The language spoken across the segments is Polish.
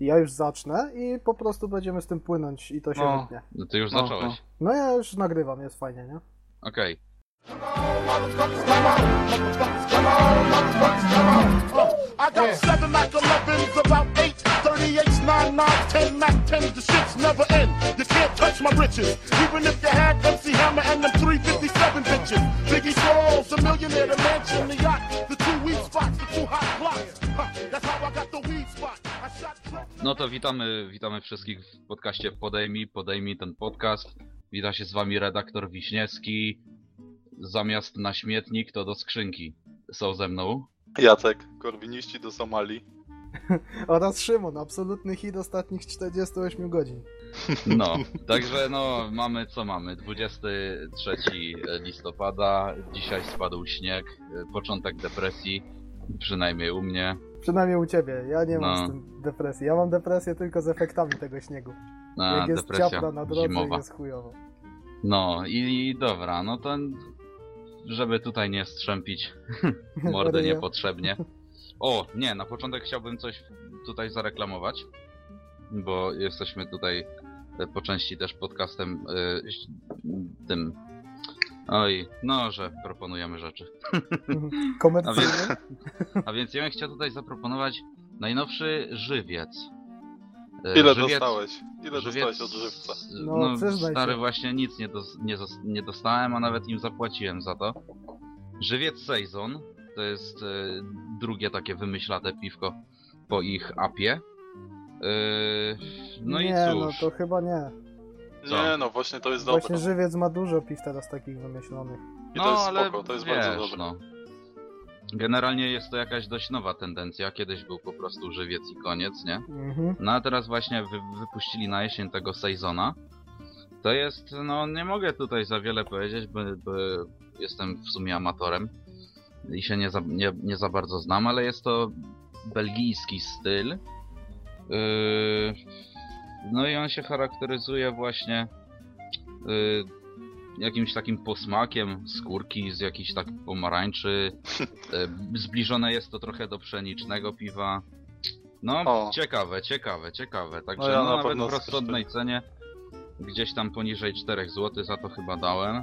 Ja już zacznę i po prostu będziemy z tym płynąć i to się No. wytnie. No ty już No, zacząłeś. No ja już nagrywam, jest fajnie, nie? Okej. I got seven Mac 11s, about eight 38s, nine nines, ten Mac 10s. The shit's never end. You can't touch my riches, even if you had MC Hammer and them 357 bitches. Biggie Smalls, a millionaire, the mansion, the yacht, the two weed spots, the two hot blocks. Huh, that's how I got the weed spot. No to witamy, witamy wszystkich w podcaście Podejmij, Podejmij ten podcast. Wita się z wami redaktor Wiśniewski. Zamiast na śmietnik to do skrzynki. Są ze mną. Jacek, korwiniści do Somalii. Oraz Szymon, absolutny hit ostatnich 48 godzin. No, także no mamy co mamy. 23 listopada. Dzisiaj spadł śnieg. Początek depresji. Przynajmniej u mnie. Przynajmniej u ciebie, ja nie mam No. z tym depresji. Ja mam depresję tylko z efektami tego śniegu. A, Jak jest ciapla na drodze zimowa. i jest chujowo. No i dobra, no to żeby tutaj nie strzępić mordy niepotrzebnie. O, nie, na początek chciałbym coś tutaj zareklamować, bo jesteśmy tutaj e, po części też podcastem ś- tym. Oj, no, że proponujemy rzeczy. Komercyjny? A więc ja bym chciał tutaj zaproponować najnowszy żywiec. E, Ile żywiec- dostałeś? Ile żywiec- dostałeś od żywca? No, No, przyznaj stary, się. właśnie nic nie, dos- nie, zos- nie dostałem, a nawet im zapłaciłem za to. Żywiec Sezon to jest e, drugie takie wymyślate piwko po ich apie. E, no nie, i no cóż, to chyba nie. Co? Nie, no właśnie to jest Właśnie dobre. żywiec ma dużo piw teraz takich wymyślonych. I to jest spoko, to jest wiesz, bardzo dobre. No. Generalnie jest to jakaś dość nowa tendencja. Kiedyś był po prostu żywiec i koniec, nie? Mhm. No a teraz właśnie wy, wypuścili na jesień tego Sezona. To jest, no nie mogę tutaj za wiele powiedzieć, bo, bo jestem w sumie amatorem i się nie za, nie, nie za bardzo znam, ale jest to belgijski styl. Yy, no i on się charakteryzuje właśnie yy, jakimś takim posmakiem skórki z jakichś tak pomarańczy. Yy, zbliżone jest to trochę do pszenicznego piwa. No, O. ciekawe, ciekawe, ciekawe. Także No ja no, na nawet w rozsądnej cenie, gdzieś tam poniżej 4 zł za to chyba dałem.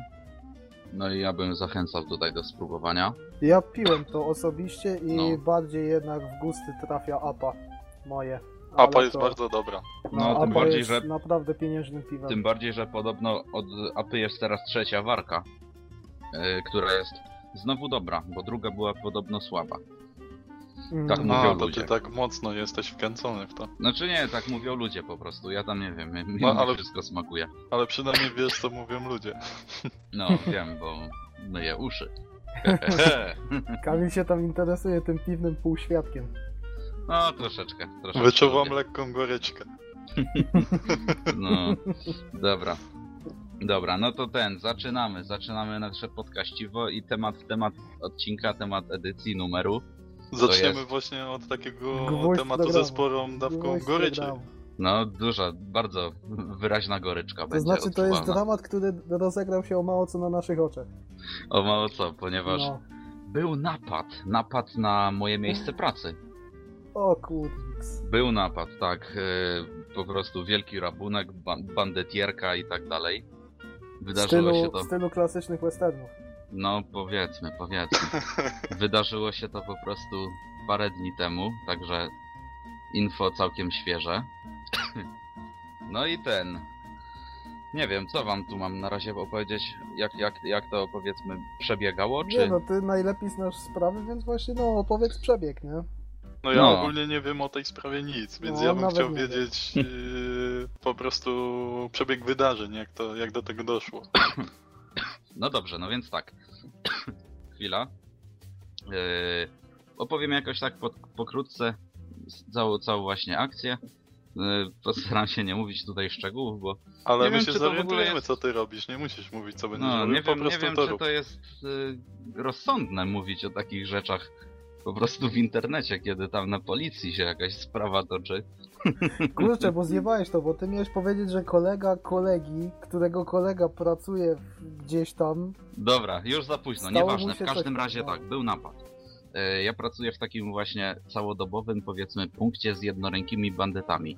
No i ja bym zachęcał tutaj do spróbowania. Ja piłem to osobiście i No. bardziej jednak w gusty trafia APA moje. Apa jest to- bardzo dobra. No, APA tym bardziej, jest że naprawdę pieniężnym piwem. Tym bardziej, że podobno od Apy jest teraz trzecia warka, yy, która jest znowu dobra, bo druga była podobno słaba. Mm. tak mówią A, to ludzie. ty tak mocno jesteś wkręcony w to. Znaczy nie, tak mówią ludzie po prostu, ja tam nie wiem, mi No, ale- wszystko smakuje. Ale przynajmniej wiesz, co mówią ludzie. No, wiem, bo myję uszy. Kamil się tam interesuje tym piwnym półświadkiem. No, troszeczkę, troszeczkę. Wyczuwam lekką goryczkę. No, dobra. Dobra, no to ten, zaczynamy, zaczynamy nasze podcaściwo i temat, temat odcinka, temat edycji, numeru. Zaczniemy jest- właśnie od takiego Gwóźdź tematu ze sporą dawką Gwóźdź goryczy. No, duża, bardzo wyraźna goryczka To będzie znaczy, to jest dramat, który rozegrał się o mało co na naszych oczach. O mało co, ponieważ No. był napad, napad na moje miejsce pracy. O kurwiks. Był napad, tak, e, po prostu wielki rabunek, ban bandetierka i tak dalej. Wydarzyło stylu, się to, w stylu klasycznych westernów. no powiedzmy, powiedzmy. Wydarzyło się to po prostu parę dni temu, także info całkiem świeże. No i ten. Nie wiem, co wam tu mam na razie opowiedzieć, jak, jak, jak to powiedzmy przebiegało, czy... Nie no, ty najlepiej znasz sprawy, więc właśnie no opowiedz przebieg, nie? No ja No. ogólnie nie wiem o tej sprawie nic, więc No, ja bym chciał nie wiedzieć yy, po prostu przebieg wydarzeń, jak to, jak do tego doszło. No dobrze, no więc tak. Chwila. Yy, opowiem jakoś tak po, pokrótce całą, całą właśnie akcję. Yy, postaram się nie mówić tutaj szczegółów, bo Ale Nie my wiem, się zorientujemy, jest- co ty robisz, nie musisz mówić, co będziesz no, robił, nie po wiem, nie prostu wiem to czy rób. to jest yy, rozsądne mówić o takich rzeczach po prostu w internecie, kiedy tam na policji się jakaś sprawa toczy. Kurczę, bo zjebałeś to, bo ty miałeś powiedzieć, że kolega kolegi, którego kolega pracuje gdzieś tam, Dobra, już za późno, nieważne. W każdym coś- razie no. tak, był napad. E, Ja pracuję w takim właśnie całodobowym, powiedzmy, punkcie z jednorękimi bandytami.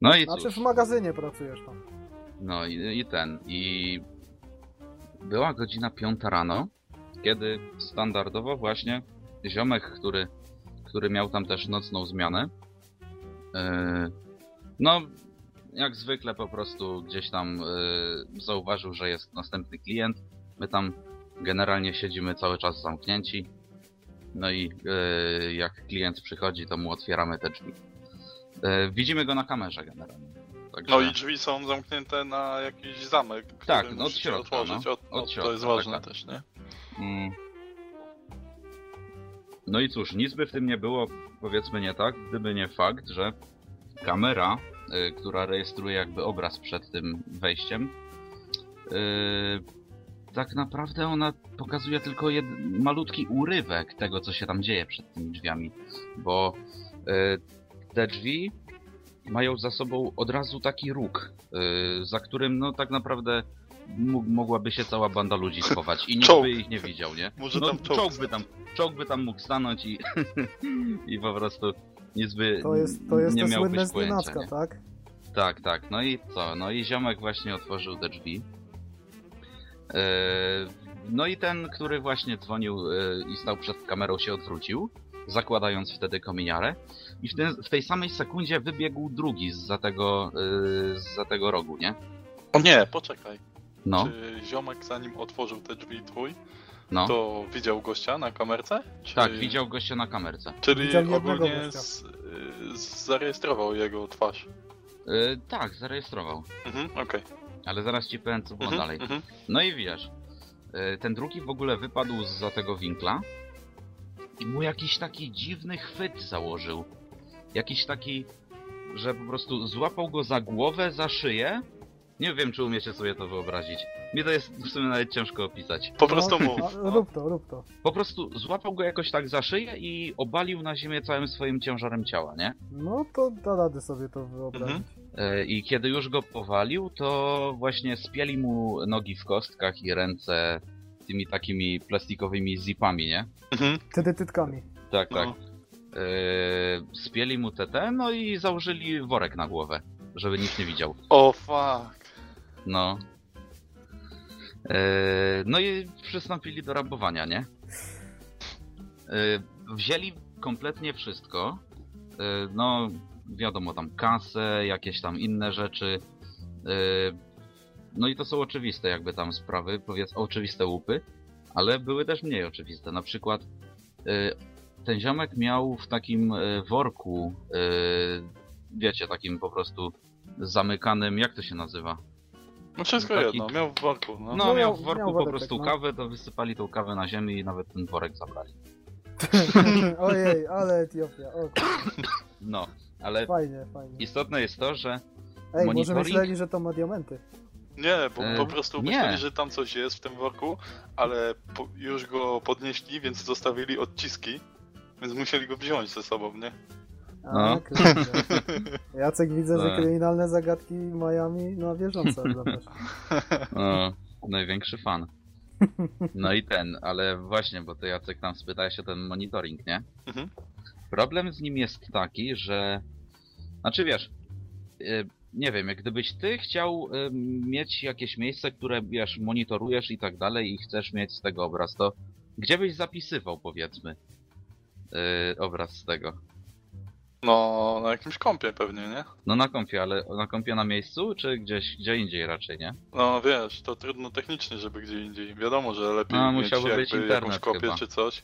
No i Znaczy cóż, w magazynie pracujesz tam. no i, i ten, i była godzina piąta rano, kiedy standardowo właśnie ziomek, który, który miał tam też nocną zmianę, e, no jak zwykle po prostu gdzieś tam e, zauważył, że jest następny klient. My tam generalnie siedzimy cały czas zamknięci. No i e, jak klient przychodzi, to mu otwieramy te drzwi. Widzimy go na kamerze generalnie. Także... No i drzwi są zamknięte na jakiś zamek, Tak, no od środka, otworzyć. no. Od, Od od, środka, to jest tak, ważne tak. też, nie? Mm. No i cóż, nic by w tym nie było, powiedzmy nie tak, gdyby nie fakt, że kamera, y, która rejestruje jakby obraz przed tym wejściem, y, tak naprawdę ona pokazuje tylko jed, malutki urywek tego, co się tam dzieje przed tymi drzwiami, bo y, te drzwi mają za sobą od razu taki róg, za którym no tak naprawdę mógł- mogłaby się cała banda ludzi schować i nikt by ich nie widział, nie? Może no, tam czołg czołg by tam, czołg by tam mógł stanąć i, i po prostu nic by To jest, to jest nie to miałbyś słynne pojęcia, nie? tak? Tak, tak. No i co? No i ziomek właśnie otworzył te drzwi. Eee, No i ten, który właśnie dzwonił e, i stał przed kamerą się odwrócił, zakładając wtedy kominiarę. I w, ten, w tej samej sekundzie wybiegł drugi za tego, e, za tego rogu, nie? O nie, poczekaj. No, Czy ziomek zanim otworzył te drzwi twój, no. to widział gościa na kamerce? Czy... Tak, widział gościa na kamerce. Czyli Widział ogólnie gościa. z, y, zarejestrował jego twarz. E, Tak, zarejestrował. Mhm, okej. Ale zaraz ci powiem, co było Mhm, dalej. mhm. No i wiesz, e, ten drugi w ogóle wypadł za tego winkla i mu jakiś taki dziwny chwyt założył. Jakiś taki, że po prostu złapał go za głowę, za szyję. Nie wiem, czy umiecie sobie to wyobrazić. Mi to jest w sumie nawet ciężko opisać. Po prostu no, mów. no, Rób to, rób to. Po prostu złapał go jakoś tak za szyję i obalił na ziemię całym swoim ciężarem ciała, nie? No to da rady sobie to wyobrazić. Mhm. E, I kiedy już go powalił, to właśnie spieli mu nogi w kostkach i ręce tymi takimi plastikowymi zipami, nie? Mhm. Wtedy tytkami. Tak, tak. No. E, spieli mu TT, no i założyli worek na głowę, żeby nikt nie widział. O fuck. No. E, no i przystąpili do rabowania, nie? E, wzięli kompletnie wszystko. E, no, wiadomo, tam kasę, jakieś tam inne rzeczy. No i to są oczywiste jakby tam sprawy, powiedz oczywiste łupy, ale były też mniej oczywiste. Na przykład ten ziomek miał w takim worku, wiecie, takim po prostu zamykanym, jak to się nazywa? No wszystko Taki- jedno, miał w worku, no. No, No, miał miał- w worku miał po prostu no. kawę, to wysypali tą kawę na ziemię i nawet ten worek zabrali. Ojej, ale Etiopia. O, No, ale fajnie, fajnie. istotne jest to, że Ej, może monitoring- myśleli, że to ma diamenty. Nie, bo E, po prostu nie. myśleli, że tam coś jest w tym worku, ale po, już go podnieśli, więc zostawili odciski, więc musieli go wziąć ze sobą, nie? A, No. kurde. Jacek widzę, że Tak. kryminalne zagadki Miami na bieżąco no, największy fan. No i ten, ale właśnie, bo ty Jacek tam spytałeś o ten monitoring, nie? Mhm. Problem z nim jest taki, że... Znaczy wiesz, y, nie wiem, jak gdybyś ty chciał y, mieć jakieś miejsce, które wiesz, monitorujesz i tak dalej i chcesz mieć z tego obraz, to gdzie byś zapisywał, powiedzmy, y, obraz z tego? No, na jakimś kąpie pewnie, nie? No na kompie, ale na kompie na miejscu, czy gdzieś gdzie indziej raczej, nie? No wiesz, to trudno technicznie, żeby gdzie indziej. Wiadomo, że lepiej No, mieć jakby być jakąś internet kopię chyba. czy coś,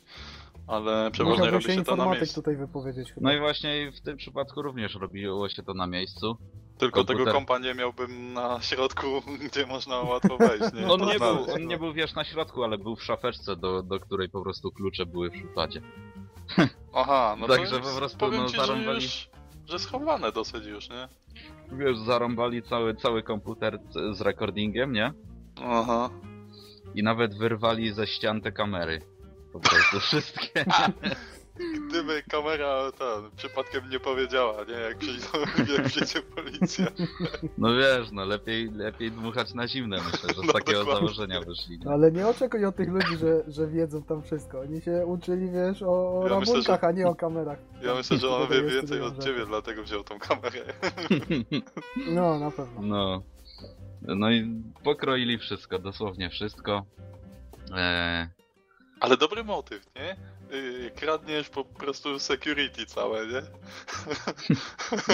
ale przeważnie Musiałby robi się się to na miejscu. tutaj wypowiedzieć chyba. No i właśnie w tym przypadku również robiło się to na miejscu. Tylko komputer. tego kompa nie miałbym na środku, gdzie można łatwo wejść, nie? On To nie, był, on no. nie był wiesz na środku, ale był w szafeczce, do, do której po prostu klucze były w szufladzie. Aha, no Także to po jest, prostu, powiem no, ci, zarąbali- że już, że schowane dosyć już, nie? Wiesz, zarąbali cały, cały komputer c- z recordingiem, nie? Aha. I nawet wyrwali ze ścian te kamery. Po prostu wszystkie. gdyby kamera ten przypadkiem nie powiedziała, nie? Jak przyjdzie, jak przyjdzie policja. No wiesz, no lepiej, lepiej dmuchać na zimne, myślę, że z No, takiego dokładnie. założenia wyszli. No ale nie oczekuj od tych ludzi, że, że wiedzą tam wszystko. Oni się uczyli, wiesz, o, o Ja myślę, rabunkach, że- a nie o kamerach. Ja myślę, że on wie więcej od ciebie, dlatego wziął tą kamerę. No, na pewno. No. No i pokroili wszystko, dosłownie wszystko. Eee, Ale dobry motyw, nie? Yy, kradniesz po prostu security całe, nie?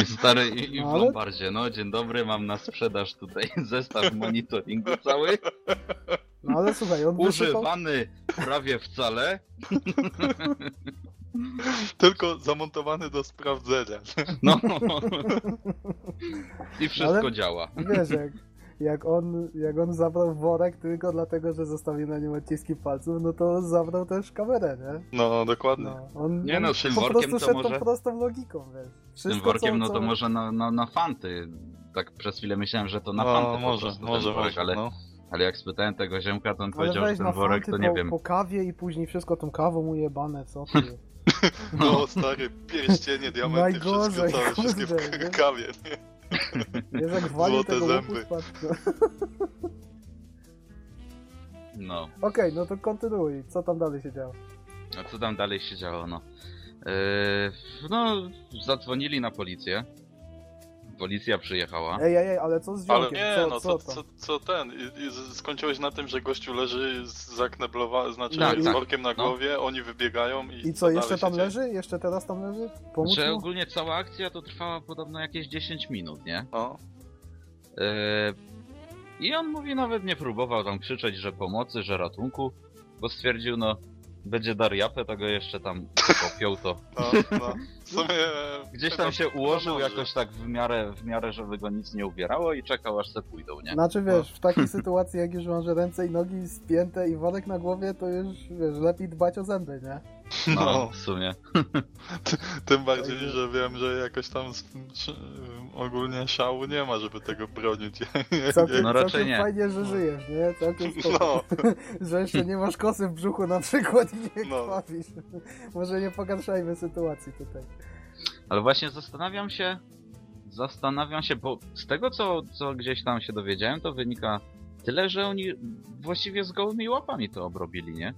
i stary i, i w No, ale- Lombardzie, no dzień dobry, mam na sprzedaż tutaj zestaw monitoringu cały, No ale słuchaj, on wysypał... używany prawie wcale. Tylko zamontowany do sprawdzenia. No. I wszystko Ale- działa. Wiesz, jak, jak, on, jak on zabrał worek tylko dlatego, że zostawił na nim odciski palców, no to zabrał też kamerę, nie? No, dokładnie. No, on, Nie on no, z tym po workiem prostu to może- tą prostą logiką, wiesz. Z tym Wszystko, workiem, co, no co... to może na, na, na fanty. Tak przez chwilę myślałem, że to na no, fanty może, prostu może, worek, może, ale, no. ale jak spytałem tego ziomka, to on Ale powiedział, że ten na worek to nie po, wiem. po kawie i później wszystko tą kawą ujebane, co ty? No, stary, pierścienie, diamenty, wszystko Najgorzej, całe, wszystkie w kawie, nie? Jest jak walił Złote tego zęby. spadł. no. No. Okej, no to kontynuuj. Co tam dalej się działo? A co tam dalej się działo, no? Eee, no, zadzwonili na policję. Policja przyjechała. Ej, ej, ej, ale co z Ale ziomkiem? nie, co, no co co, tam? co, co ten? I, i z- skończyłeś na tym, że gościu leży zakneblowany, znaczy Tak, z tak. workiem na No. głowie, oni wybiegają i I co, jeszcze tam dzieje? leży? Jeszcze teraz tam leży? Pomóc Że mu? ogólnie cała akcja to trwała podobno jakieś 10 minut, nie? No. Eee, I on mówi, nawet nie próbował tam krzyczeć, że pomocy, że ratunku, bo stwierdził, no, będzie dar japę, to go jeszcze tam popiął to. No, no. W sumie... Gdzieś tam się ułożył jakoś tak w miarę, w miarę, żeby go nic nie ubierało i czekał aż se pójdą, nie? Znaczy wiesz, w takiej sytuacji jak już masz ręce i nogi spięte i worek na głowie, to już wiesz, lepiej dbać o zęby, nie? No, No, w sumie. tym bardziej, że wiem, że jakoś tam ogólnie szału nie ma, żeby tego bronić. Całkiem, No raczej nie. fajnie, że żyjesz, nie? Całkiem. No, że jeszcze nie masz kosy w brzuchu na przykład i nie No. Może nie pogarszajmy sytuacji tutaj. Ale właśnie zastanawiam się, zastanawiam się, bo z tego co, co gdzieś tam się dowiedziałem, to wynika tyle, że oni właściwie z gołymi łapami to obrobili, nie?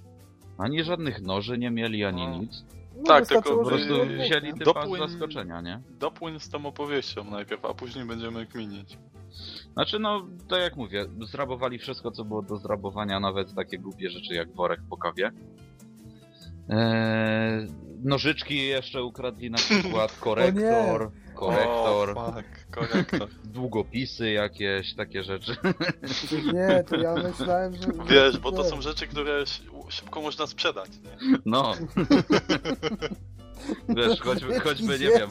Ani żadnych noży nie mieli, ani No. nic. No, Tak, tylko Po prostu wzięli nie? typa z zaskoczenia, nie? dopłyń z tą opowieścią najpierw, a później będziemy kminić. Znaczy no, tak jak mówię, zrabowali wszystko co było do zrabowania, nawet takie głupie rzeczy jak worek po kawie. Eee, nożyczki jeszcze ukradli na przykład, korektor, korektor, O, fuck, korektor. długopisy jakieś, takie rzeczy. Nie, to ja myślałem, że... Wiesz, bo to są rzeczy, które sz- szybko można sprzedać, nie? No. Wiesz, choćby, choćby nie wiem,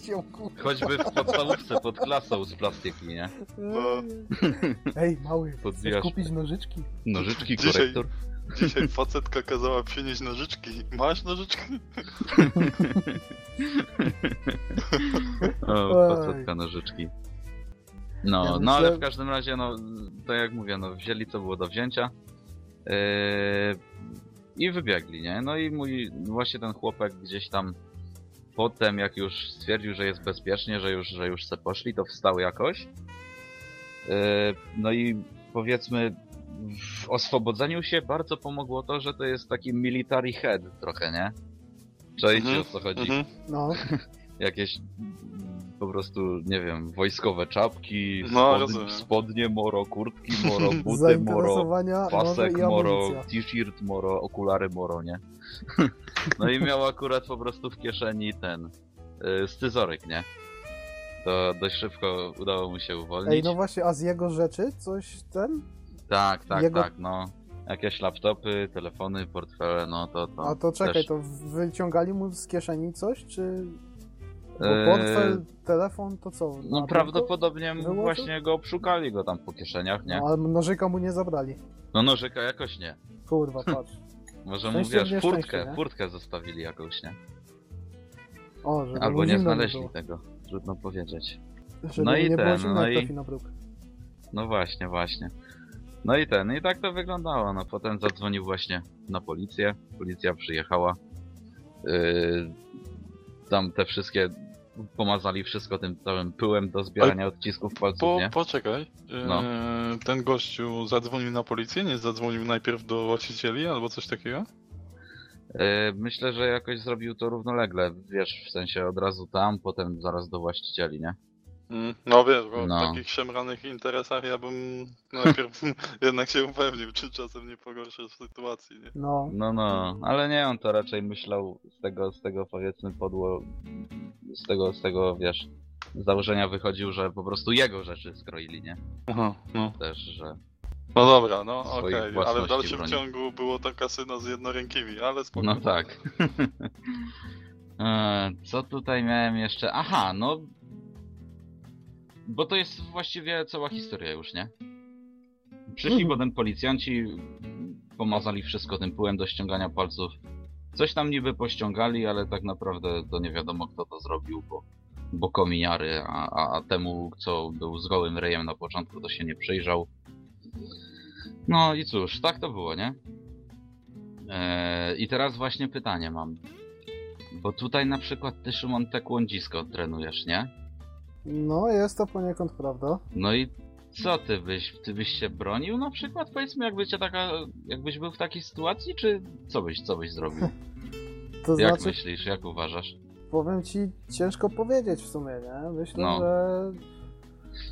choćby w podstawówce pod klasą z plastiki, nie? No. Ej, mały, chcesz Podbijasz. kupić nożyczki? Nożyczki, korektor. Dzisiaj facetka kazała przynieść nożyczki. Masz nożyczki? O, facetka nożyczki. No, Ja no ale myślę- w każdym razie, no, tak jak mówię, no, wzięli co było do wzięcia yy, i wybiegli, nie? No i mój, właśnie ten chłopak gdzieś tam potem, jak już stwierdził, że jest bezpiecznie, że już, że już se poszli, to wstał jakoś. Yy, no i powiedzmy, w oswobodzeniu się bardzo pomogło to, że to jest taki military head trochę, nie? Czajcie Mhm, o co chodzi Mhm. No, jakieś mm, po prostu, nie wiem, wojskowe czapki, No, spod, spodnie moro, kurtki moro, buty moro, pasek moro, t-shirt moro, okulary moro, nie? No i miał akurat po prostu w kieszeni ten y, scyzoryk, nie? To dość szybko udało mu się uwolnić. Ej, no właśnie, a z jego rzeczy coś ten? Tak, tak, jego- tak, no. Jakieś laptopy, telefony, portfele, no to to. A to czekaj, też. to wyciągali mu z kieszeni coś, czy... Bo Eee, portfel, telefon, to co? No prawdopodobnie wyłożył? właśnie go obszukali go tam po kieszeniach, nie? No, ale nożyka mu nie zabrali. No nożyka jakoś nie. Kurwa, patrz. Może mu wiesz, furtkę, nie? furtkę zostawili jakąś, nie? O, żeby Albo nie znaleźli było. tego, trudno powiedzieć. Żeby No i nie było ten, zimno, no i- na bruk. No właśnie, właśnie. No i ten, i tak to wyglądało, no potem zadzwonił właśnie na policję, policja przyjechała. Yy, tam te wszystkie pomazali wszystko tym całym pyłem do zbierania odcisków palców, Po, nie? poczekaj. No. Eee, ten gościu zadzwonił na policję, nie zadzwonił najpierw do właścicieli albo coś takiego? Yy, myślę, że jakoś zrobił to równolegle, wiesz, w sensie od razu tam, potem zaraz do właścicieli, nie? Mm, No wiesz, bo No. w takich szemranych interesach ja bym najpierw jednak się upewnił, czy czasem nie pogorszysz sytuacji, nie? No, No, no, ale nie, on to raczej myślał z tego, z tego powiedzmy podło, z tego, z tego, wiesz, z założenia wychodził, że po prostu jego rzeczy skroili, nie? Aha, no. Też, że No dobra, no okej, ale w dalszym broni. ciągu było to kasyno z jednorękimi, ale spokojnie. No tak. E, Co tutaj miałem jeszcze? Aha, no. Bo to jest właściwie cała historia już, nie? Przyszli Mhm. potem policjanci, pomazali wszystko tym pyłem do ściągania palców. Coś tam niby pościągali, ale tak naprawdę to nie wiadomo kto to zrobił, bo, bo kominiary, a, a, a temu, co był z gołym ryjem na początku, to się nie przyjrzał. No i cóż, tak to było, nie? Eee, I teraz właśnie pytanie mam. Bo tutaj na przykład ty Szymon taekwondo trenujesz, nie? No jest to poniekąd prawda. No i co ty byś, ty byś się bronił na przykład? Powiedzmy jakby cię taka, jakbyś był w takiej sytuacji, czy co byś, co byś zrobił? To Jak znaczy, myślisz, jak uważasz? powiem ci, ciężko powiedzieć w sumie, nie? Myślę, No. że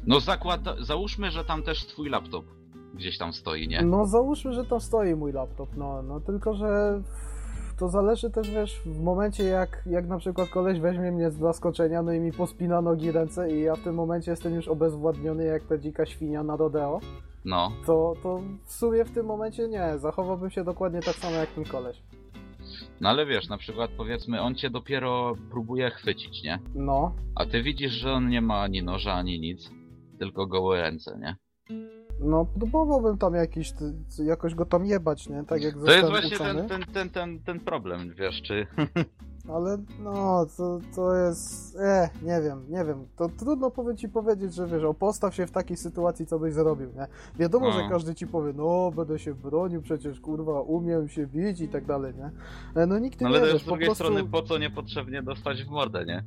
No zakład, załóżmy, że tam też twój laptop gdzieś tam stoi, nie? No załóżmy, że tam stoi mój laptop, no, no tylko, że to zależy też, wiesz, w momencie jak, jak na przykład koleś weźmie mnie z zaskoczenia, no i mi pospina nogi, ręce i ja w tym momencie jestem już obezwładniony jak ta dzika świnia na rodeo, No. to, to w sumie w tym momencie nie, zachowałbym się dokładnie tak samo jak ten koleś. No ale wiesz, na przykład powiedzmy on cię dopiero próbuje chwycić, nie? No, A ty widzisz, że on nie ma ani noża, ani nic, tylko gołe ręce, nie? No próbowałbym tam jakiś, jakoś go tam jebać, nie, tak jak To jest właśnie ten, ten, ten, ten, ten problem, wiesz, czy... Ale no, to, to jest. E, nie wiem, nie wiem. To trudno powie ci powiedzieć, że wiesz, o postaw się w takiej sytuacji, co byś zrobił, nie? Wiadomo, No. że każdy ci powie, no będę się bronił, przecież kurwa, umiem się bić i tak dalej, nie? E, No nikt No nie ale wie, też wiesz, z drugiej prostu. strony, po co niepotrzebnie dostać w mordę, nie?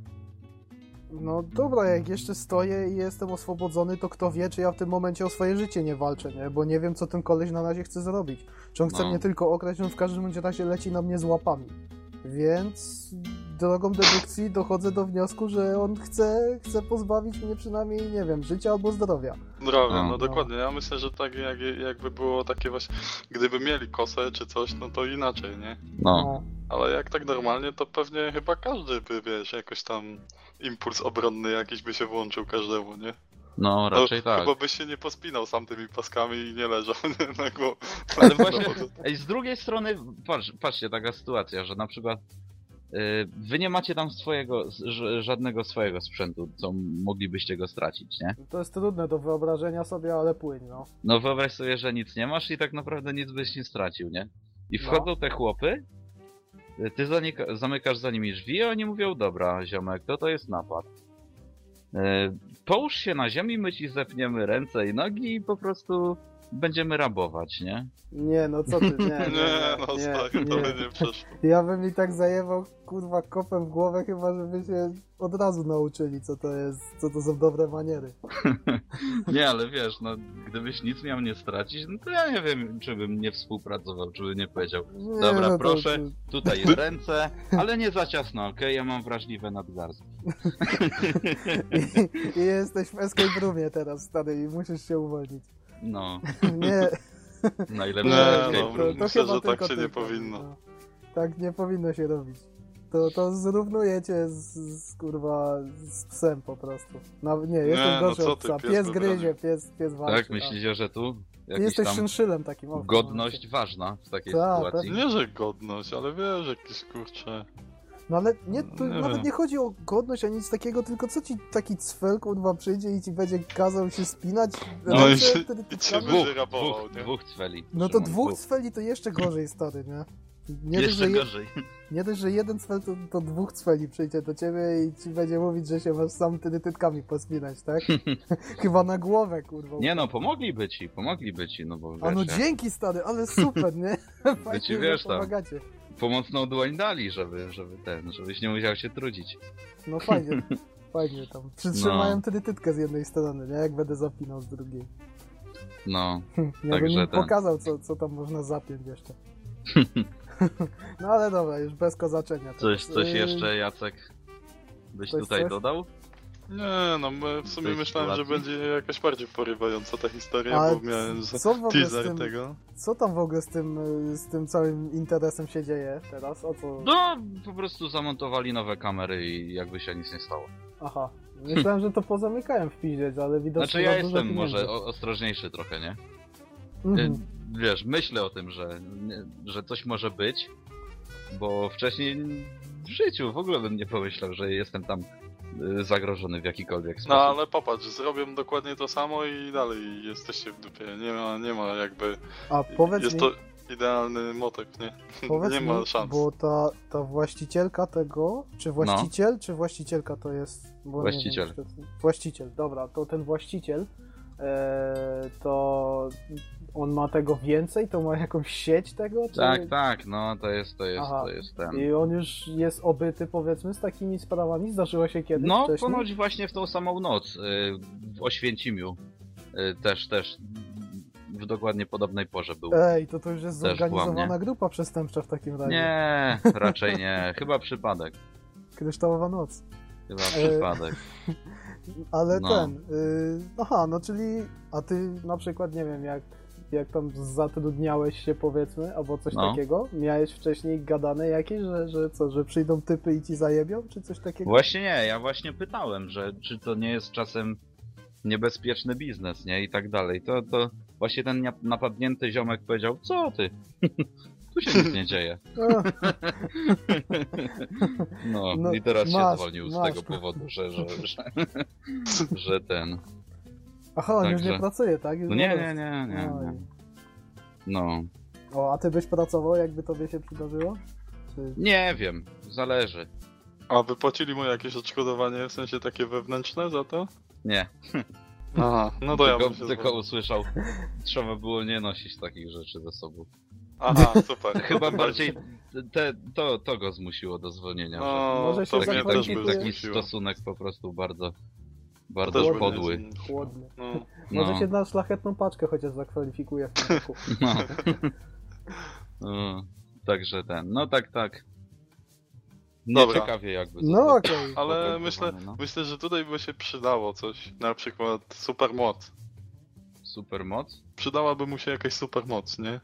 No dobra, jak jeszcze stoję i jestem oswobodzony, to kto wie, czy ja w tym momencie o swoje życie nie walczę, nie? Bo nie wiem, co ten koleś na razie chce zrobić. Czy on chce No. mnie tylko okraść, on w każdym razie leci na mnie z łapami. Więc drogą dedukcji dochodzę do wniosku, że on chce, chce pozbawić mnie przynajmniej, nie wiem, życia albo zdrowia. Zdrowie, No. no, dokładnie. Ja myślę, że tak jak, jakby było takie właśnie, gdyby mieli kosę czy coś, no to inaczej, nie? No. Ale jak tak normalnie, to pewnie chyba każdy by, wiesz, jakoś tam impuls obronny jakiś by się włączył każdemu, nie? No, raczej no, tak. Chyba byś się nie pospinał sam tymi paskami i nie leżał nie, na głowie. Ale właśnie, ej, z drugiej strony, patrz, patrzcie, taka sytuacja, że na przykład yy, wy nie macie tam swojego, żadnego swojego sprzętu, co moglibyście go stracić, nie? To jest trudne do wyobrażenia sobie, ale płyń, no. No wyobraź sobie, że nic nie masz i tak naprawdę nic byś nie stracił, nie? I wchodzą te chłopy, ty zamykasz za nimi drzwi, a oni mówią, dobra, ziomek, to to jest napad. Yy, połóż się na ziemi, my ci zepniemy ręce i nogi i po prostu będziemy rabować, nie? Nie, no co ty, nie, nie, Nie, no nie, stary, to nie. by nie przeszło. Ja bym mi tak zajebał, kurwa, kopem w głowę, chyba żeby się od razu nauczyli, co to jest, co to są dobre maniery. Nie, ale wiesz, no, gdybyś nic miał nie stracić, no to ja nie wiem, czy bym nie współpracował, czy bym nie powiedział, Nie, Dobra, no to- proszę. tutaj ręce, ale nie za ciasno, okej? Ja mam wrażliwe nadgarstki. I, I jesteś w escape roomie teraz, stary, i musisz się uwolnić. No, Nie, najlepszy Nie, escape no, room. myślę, że tak się ty nie powinno. No. Tak nie powinno się robić. To, to zrównuje cię z, z kurwa z psem po prostu. No, nie, jestem no gorszy od ty, psa. pies Pies gryzie, pies, pies walczy. Tak, myślicie, że tu Ty jakiś jesteś tam szynszylem takim. o, w tym godność ważna w takiej Tak, sytuacji? Nie, że godność, ale wiesz, jakiś kurczę. No ale nie, tu Nie nawet wiem. nie chodzi o godność ani nic takiego, tylko co ci taki cwel kurwa przyjdzie i ci będzie kazał się spinać No ręce i się- wtedy ty cię Dwóch, rabował, dwóch, dwóch cweli. No to dwóch cweli to jeszcze gorzej stary, nie? Nie dość, Jeszcze że, je, gorzej. nie dość, że jeden cwel, to, to dwóch cweli przyjdzie do ciebie i ci będzie mówić, że się masz sam wtedy tytkami pospinać, tak? Chyba na głowę, kurwa. Nie no, pomogliby ci, pomogliby ci, no bo A no wiesz, dzięki stary, ale super, nie? Fajnie, ci, że wiesz, tam. Pomocną dłoń dali, żeby, żeby ten, żebyś nie musiał się trudzić. No fajnie, fajnie tam. Przytrzymają No. trytytkę z jednej strony, nie? Jak będę zapinał z drugiej. No, Ja bym Także im ten. pokazał, co, co tam można zapiąć jeszcze. no ale dobra, już bez kozaczenia. coś, coś Yy, jeszcze Jacek byś tutaj coś? dodał? Nie, no my w sumie myślałem, że będzie jakaś bardziej porywająca ta historia, A bo miałem z- co w ogóle z teaser tym, tego. co tam w ogóle z tym, y, z tym całym interesem się dzieje teraz? O co? No, po prostu zamontowali nowe kamery i jakby się nic nie stało. Aha. Myślałem, że to pozamykałem w piździec, ale widocznie Znaczy ja jestem może pieniędzy. o- ostrożniejszy trochę, nie? Mhm. Y, Wiesz, myślę o tym, że, że coś może być, bo wcześniej w życiu w ogóle bym nie pomyślał, że jestem tam zagrożony w jakikolwiek sposób. No ale popatrz, zrobią dokładnie to samo i dalej jesteście w dupie. Nie ma, nie ma jakby... A powiedz Jest mi, to idealny motyw, nie? powiedz nie ma mi, szans. bo ta, ta właścicielka tego, czy właściciel, czy właścicielka to jest? Właściciel. Wiem, to. Właściciel, dobra, to ten właściciel, e, to on ma tego więcej, to ma jakąś sieć tego? Czy... Tak, tak, no to jest, to jest, Aha. to jest ten. I on już jest obyty, powiedzmy, z takimi sprawami? Zdarzyło się kiedyś No, wcześniej? ponoć właśnie w tą samą noc y, w Oświęcimiu y, też, też w dokładnie podobnej porze był. Ej, to to już jest Też zorganizowana byłam, grupa przestępcza w takim razie. Nie, raczej nie. Chyba przypadek. Kryształowa noc. Chyba E, przypadek. Ale No. ten. Y, aha, no czyli. A ty na przykład, nie wiem, jak, jak tam zatrudniałeś się, powiedzmy, albo coś No. takiego? Miałeś wcześniej gadane jakieś, że, że co, że przyjdą typy i ci zajebią, czy coś takiego? Właśnie nie, ja właśnie pytałem, że czy to nie jest czasem niebezpieczny biznes, nie? I tak dalej. To, to właśnie ten napadnięty ziomek powiedział, co ty? tu się nic nie dzieje. No, No, i teraz masz, się zwolnił z tego powodu, że, że, że, że ten... aha, on już nie pracuje, tak? Już No nie, nie, nie, nie. Nie. No, O, a ty byś pracował, jakby tobie się przydarzyło? Czy... nie wiem, zależy. A wypłacili mu jakieś odszkodowanie, w sensie takie wewnętrzne za to? Nie, Aha, no to ja tylko, bym się tylko usłyszał, trzeba było nie nosić takich rzeczy ze sobą. Aha, super. Chyba bardziej te, to, to go zmusiło do zwolnienia. że No, Może się taki, taki zmusiło. stosunek po prostu bardzo, bardzo by podły. Chłodny. No. Może No. się na szlachetną paczkę chociaż zakwalifikuje w tym roku. No. no. Także ten, no tak, tak. Nie Dobra. ciekawie jakby. No okej. Ale potraktowane, myślę, no. myślę, że tutaj by się przydało coś. Na przykład supermoc. Supermoc? Przydałaby mu się jakaś supermoc, nie?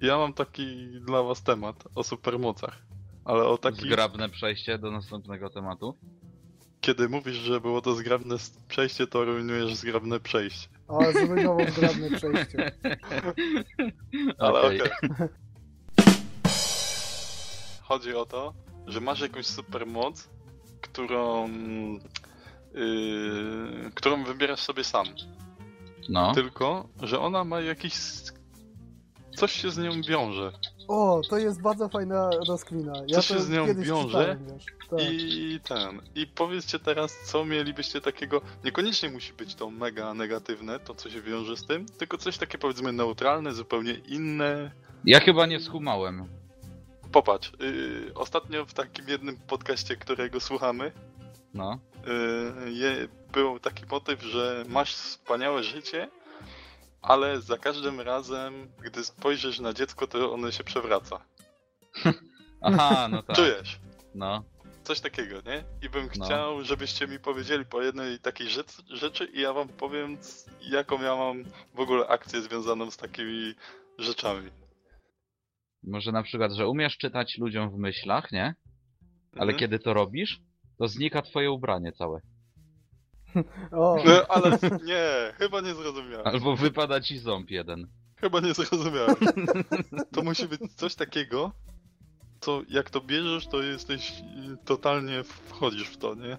Ja mam taki dla was temat o supermocach. Ale o taki, Zgrabne przejście do następnego tematu. Kiedy mówisz, że było to zgrabne przejście, to rujnujesz zgrabne przejście. Ale zrujnował zgrabne przejście. Ale Okej. okej. Chodzi o to, że masz jakąś supermoc, którą... Yy, którą wybierasz sobie sam. No, Tylko, że ona ma jakiś... Coś się z nią wiąże. O, to jest bardzo fajna rozkmina. Ja Co się z nią wiąże? Tak. I ten. I powiedzcie teraz, co mielibyście takiego. Niekoniecznie musi być to mega negatywne, to co się wiąże z tym, tylko coś takie powiedzmy neutralne, zupełnie inne. ja chyba nie skumałem. Popatrz, yy, ostatnio w takim jednym podcaście, którego słuchamy, No, yy, je, był taki motyw, że masz wspaniałe życie, ale za każdym razem, gdy spojrzysz na dziecko, to ono się przewraca. aha, no tak. Czujesz? No, Coś takiego, nie? I bym No. chciał, żebyście mi powiedzieli po jednej takiej rzecz, rzeczy i ja wam powiem, jaką ja mam w ogóle akcję związaną z takimi rzeczami. może na przykład, że umiesz czytać ludziom w myślach, nie? Ale Mhm. kiedy to robisz, to znika twoje ubranie całe. O, No, ale nie, chyba nie zrozumiałem. Albo wypada ci ząb jeden. Chyba nie zrozumiałem. To musi być coś takiego, co jak to bierzesz, to jesteś totalnie wchodzisz w to, nie?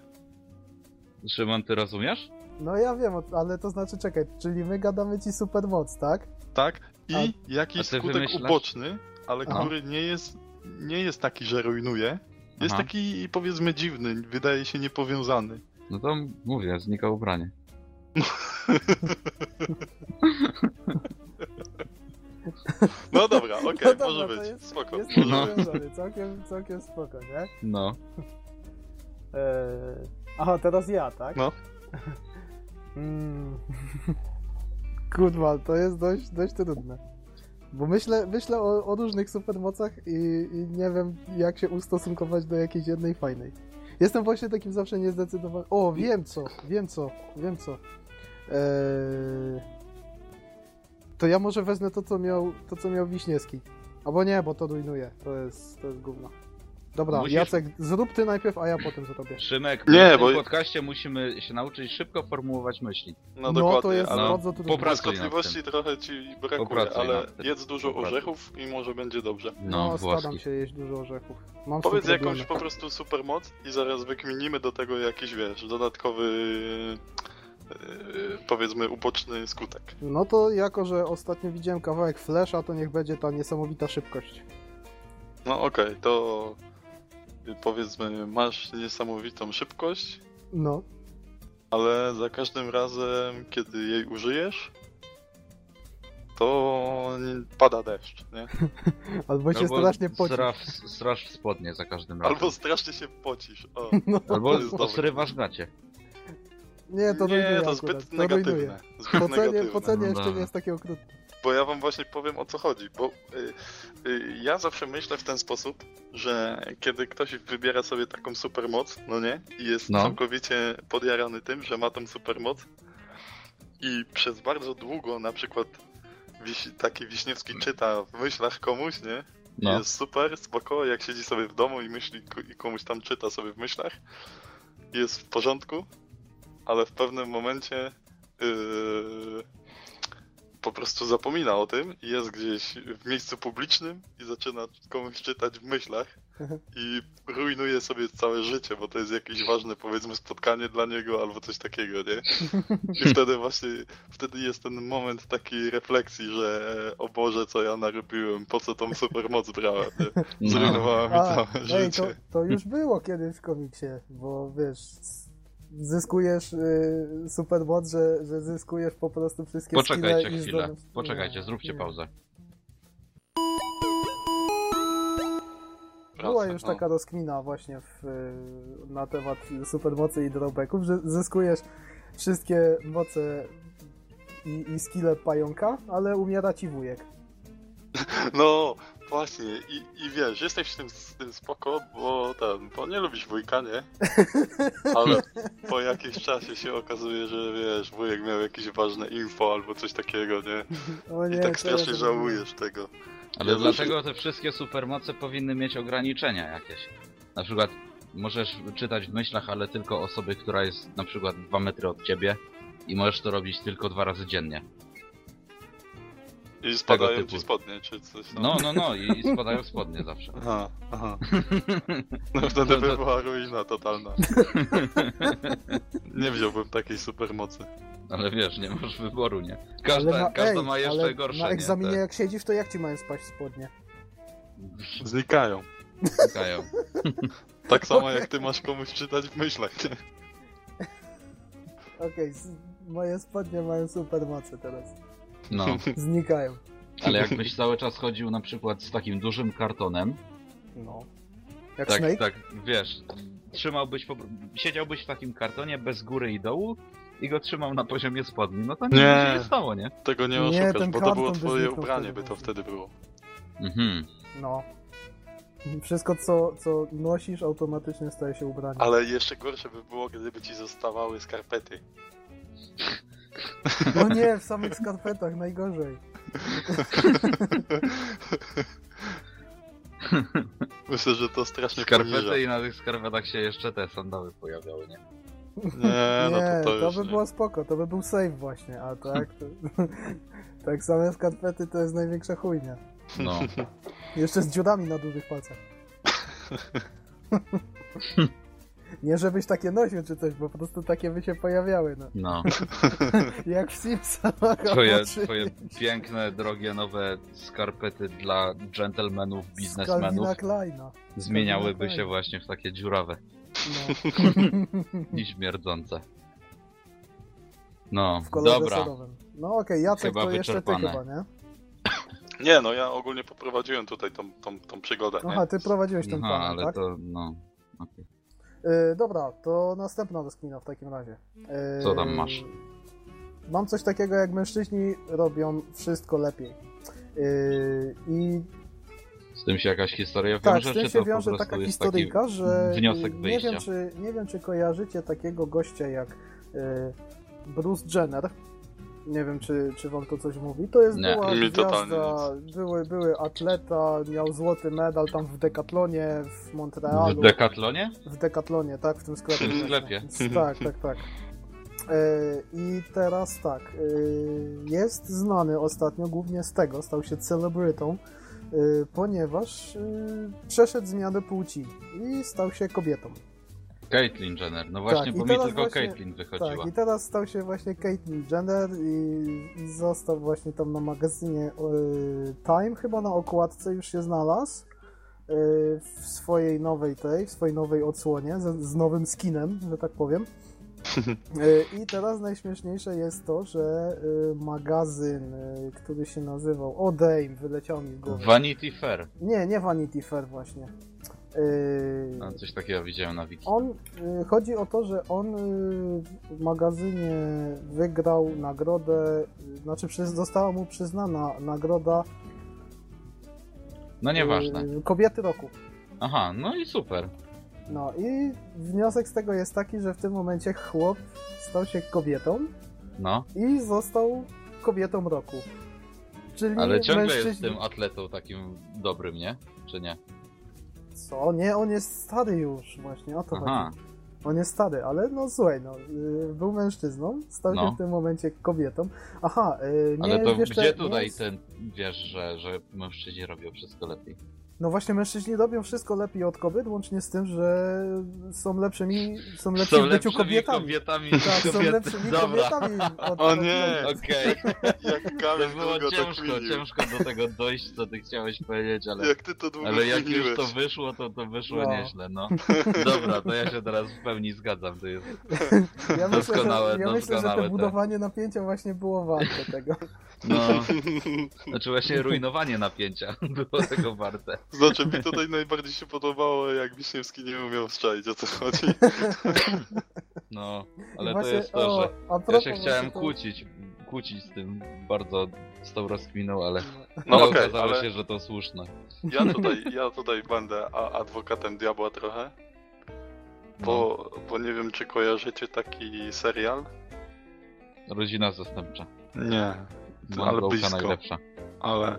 Szymon, ty rozumiesz? no ja wiem, ale to znaczy, czekaj, czyli my gadamy ci super moc, tak? Tak? I A- jakiś skutek wymyślasz? uboczny, ale Aha. który nie jest, nie jest taki, że rujnuje. Jest Aha. taki powiedzmy dziwny, wydaje się niepowiązany. No to mówię, znika ubranie. No dobra, okej, No dobra, może to być. jest- Spoko. Jest No. całkiem, całkiem spoko, nie? No. Eee, aha, teraz ja, tak? No. Mm. Kurwa, to jest dość, dość trudne. Bo myślę, myślę o, o różnych supermocach i, i nie wiem, jak się ustosunkować do jakiejś jednej fajnej. Jestem właśnie takim zawsze niezdecydowany. O, wiem co, wiem co, wiem co. Eee... To ja może wezmę to, co miał, to, co miał Wiśniewski. Albo nie, bo to rujnuje. To jest, to jest gówno. Dobra, Musisz- Jacek, zrób ty najpierw, a ja potem zrobię. Szymek, Nie, w bo- tym podcaście musimy się nauczyć szybko formułować myśli. No No, dokładnie, to jest ale bardzo trudne. nad błyskotliwości trochę ci brakuje, Popracuj ale jedz dużo Popracuj. orzechów i może będzie dobrze. No, No, staram się jeść dużo orzechów. Mam Powiedz jakąś po prostu supermoc i zaraz wykminimy do tego jakiś, wiesz, dodatkowy yy, powiedzmy uboczny skutek. No to jako, że ostatnio widziałem kawałek Flasha, to niech będzie ta niesamowita szybkość. No okej, to yy, powiedzmy masz niesamowitą szybkość, No. ale za każdym razem, kiedy jej użyjesz, to pada deszcz, nie? Albo się Albo strasznie pocisz. straż w spodnie za każdym razem. Albo strasznie się pocisz. O. No. Albo osrywasz gacie. Nie, to nie, to zbyt To negatywne. Zbyt Pocenie, negatywne. pocenie No jeszcze nie jest takie okrutne. Bo ja wam właśnie powiem o co chodzi, bo y, y, ja zawsze myślę w ten sposób, że kiedy ktoś wybiera sobie taką supermoc, no nie, i jest No. całkowicie podjarany tym, że ma tą supermoc i przez bardzo długo na przykład wiś, taki Wiśniewski czyta w myślach komuś, nie, No. jest super, spoko, jak siedzi sobie w domu i myśli i komuś tam czyta sobie w myślach, jest w porządku, ale w pewnym momencie yy, po prostu zapomina o tym i jest gdzieś w miejscu publicznym i zaczyna komuś czytać w myślach i rujnuje sobie całe życie, bo to jest jakieś ważne, powiedzmy, spotkanie dla niego albo coś takiego, nie? I wtedy właśnie, wtedy jest ten moment takiej refleksji, że o Boże, co ja narobiłem, po co tą supermoc brałem, nie? No. Zrujnowała mi A, całe ej, to, życie. to już było kiedyś w komiksie, bo wiesz, zyskujesz y, supermoc, że, że zyskujesz po prostu wszystkie Poczekajcie chwilę. zdolności- Poczekajcie, zróbcie nie. pauzę. Była już no. taka rozkmina właśnie w, y, na temat supermocy i drawbacków, że zyskujesz wszystkie moce i, i skille pająka, ale umiera ci wujek. No, właśnie, i, i wiesz, jesteś w tym, z tym spoko, bo ten, bo nie lubisz wujka, nie? Ale po jakimś czasie się okazuje, że wiesz, wujek miał jakieś ważne info albo coś takiego, nie? O nie, I tak strasznie żałujesz tego. Ale Ja dlaczego te wszystkie supermoce powinny mieć ograniczenia jakieś? Na przykład możesz czytać w myślach, ale tylko osoby, która jest na przykład dwa metry od ciebie i możesz to robić tylko dwa razy dziennie. I spadają typu. ci spodnie, czy coś tam. No, no, no i, i spadają spodnie zawsze. Aha, aha. No wtedy To- by to- była ruina totalna. Nie wziąłbym takiej supermocy. Ale wiesz, nie masz wyboru, nie? Ale Każda, na- każda ej, ma jeszcze ale gorsze, Na nie? egzaminie Te jak siedzisz, to jak ci mają spać spodnie? Znikają. znikają. Tak samo jak ty masz komuś czytać w myślach, nie? Okej, s- moje spodnie mają supermoce teraz. No, Znikają. ale jakbyś cały czas chodził na przykład z takim dużym kartonem, No. Jak tak, Snake? tak, wiesz, trzymałbyś, po... siedziałbyś w takim kartonie bez góry i dołu i go trzymał na poziomie spodni, no to nic Nie. by się nie stało, nie? Tego nie Nie, oszukasz, ten bo to było twoje ubranie, by to wtedy było. Mhm. No. Wszystko, co, co nosisz, automatycznie staje się ubraniem. Ale jeszcze gorsze by było, gdyby ci zostawały skarpety. No nie, w samych skarpetach, najgorzej. Myślę, że to strasznie poniża. Skarpety i na tych skarpetach się jeszcze te sandały pojawiały, nie? Nie, no to to już by nie. było spoko, to by był save właśnie, a tak to... tak same skarpety to jest największa chujnia. No. Jeszcze z dziurami na dużych palcach. Nie żebyś takie nosił czy coś, bo po prostu takie by się pojawiały, no. No. Jak w Simpsonach. Twoje, twoje piękne, drogie, nowe skarpety dla gentlemanów, z biznesmenów Kleina. zmieniałyby się właśnie w takie dziurawe No. i śmierdzące. No, W kolorze dobra. sodowym. No okej, Jacek Chyba to jeszcze ty chyba, nie? Nie, no ja ogólnie poprowadziłem tutaj tą, tą, tą przygodę, nie? Aha, ty prowadziłeś ten Aha, plan, ale tak? to, no... okej. Y, dobra, to następna rozkmina w takim razie. Y, Co tam masz? Mam coś takiego, jak mężczyźni robią wszystko lepiej. Y, I Z tym się jakaś historia tak, wiąże, z tym się wiąże taka historyjka, że wniosek nie wyjścia? wiem, czy, nie wiem, czy kojarzycie takiego gościa jak Bruce Jenner. Nie wiem, czy, czy wam to coś mówi. To jest Nie. była Mi gwiazda, były, były atleta, miał złoty medal tam w Dekatlonie w Montrealu. W Decathlonie? W Dekatlonie, tak, w tym sklepie. W sklepie. Tak, tak, tak. E, I teraz tak, e, jest znany ostatnio głównie z tego, stał się celebrytą, e, ponieważ przeszedł zmianę płci i stał się kobietą. Caitlyn Jenner. No właśnie, Tak, bo mi tylko właśnie- Caitlyn wychodziła. Tak, i teraz stał się właśnie Caitlyn Jenner i, i został właśnie tam na magazynie e, Time, chyba na okładce już się znalazł. e, W swojej nowej tej, w swojej nowej odsłonie, z, z nowym skinem, że tak powiem. E, I teraz najśmieszniejsze jest to, że magazyn, który się nazywał O Dame, wyleciał mi z głowy. Vanity Fair. Nie, nie Vanity Fair właśnie. No, coś takiego widziałem na wiki. on, y, chodzi o to, że on y, w magazynie wygrał nagrodę, y, znaczy przyz, została mu przyznana nagroda No nieważne. y, Kobiety Roku. Aha, no i super. No i wniosek z tego jest taki, że w tym momencie chłop stał się kobietą No, i został kobietą roku. Czyli ale ciągle jest mężczyźni... tym atletą takim dobrym, nie? Czy nie? Co? Nie, on jest stary już właśnie, o to Aha, chodzi. On jest stary, ale no słuchaj, no, y, był mężczyzną, stał No. się w tym momencie kobietą. Aha, y, nie ale to jeszcze, gdzie tutaj jest... ten, wiesz, że, że mężczyźni robią wszystko lepiej? No właśnie mężczyźni robią wszystko lepiej od kobiet, łącznie z tym, że są lepszymi, są lepsi w byciu lepszymi kobietami. kobietami Tak, są lepszymi Dobra. kobietami od O nie! Okej, Jak to było długo to ciężko, kminił. ciężko do tego dojść, co ty chciałeś powiedzieć, ale... Jak ty to długo Ale jak już to wyszło, to to wyszło No. nieźle, no. Dobra, to ja się teraz w pełni zgadzam, to jest... Ja myślę, Doskonałe, że, ja myślę, że doskonałe, to tak. budowanie napięcia właśnie było warte tego. No, znaczy właśnie rujnowanie napięcia było tego warte. Znaczy mi tutaj najbardziej się podobało, jak Wiśniewski nie umiał strzelić, o co chodzi. No, ale to właśnie, jest to, o, że a ja się chciałem to- kłócić, kłócić z tym bardzo z tą rozkminą, ale, No ale okej, okazało ale się, że to słuszne. ja tutaj, ja tutaj będę a, adwokatem diabła trochę, bo, bo nie wiem, czy kojarzycie taki serial? Rodzina zastępcza. Nie, ale Mądrołka blisko. najlepsza. ale,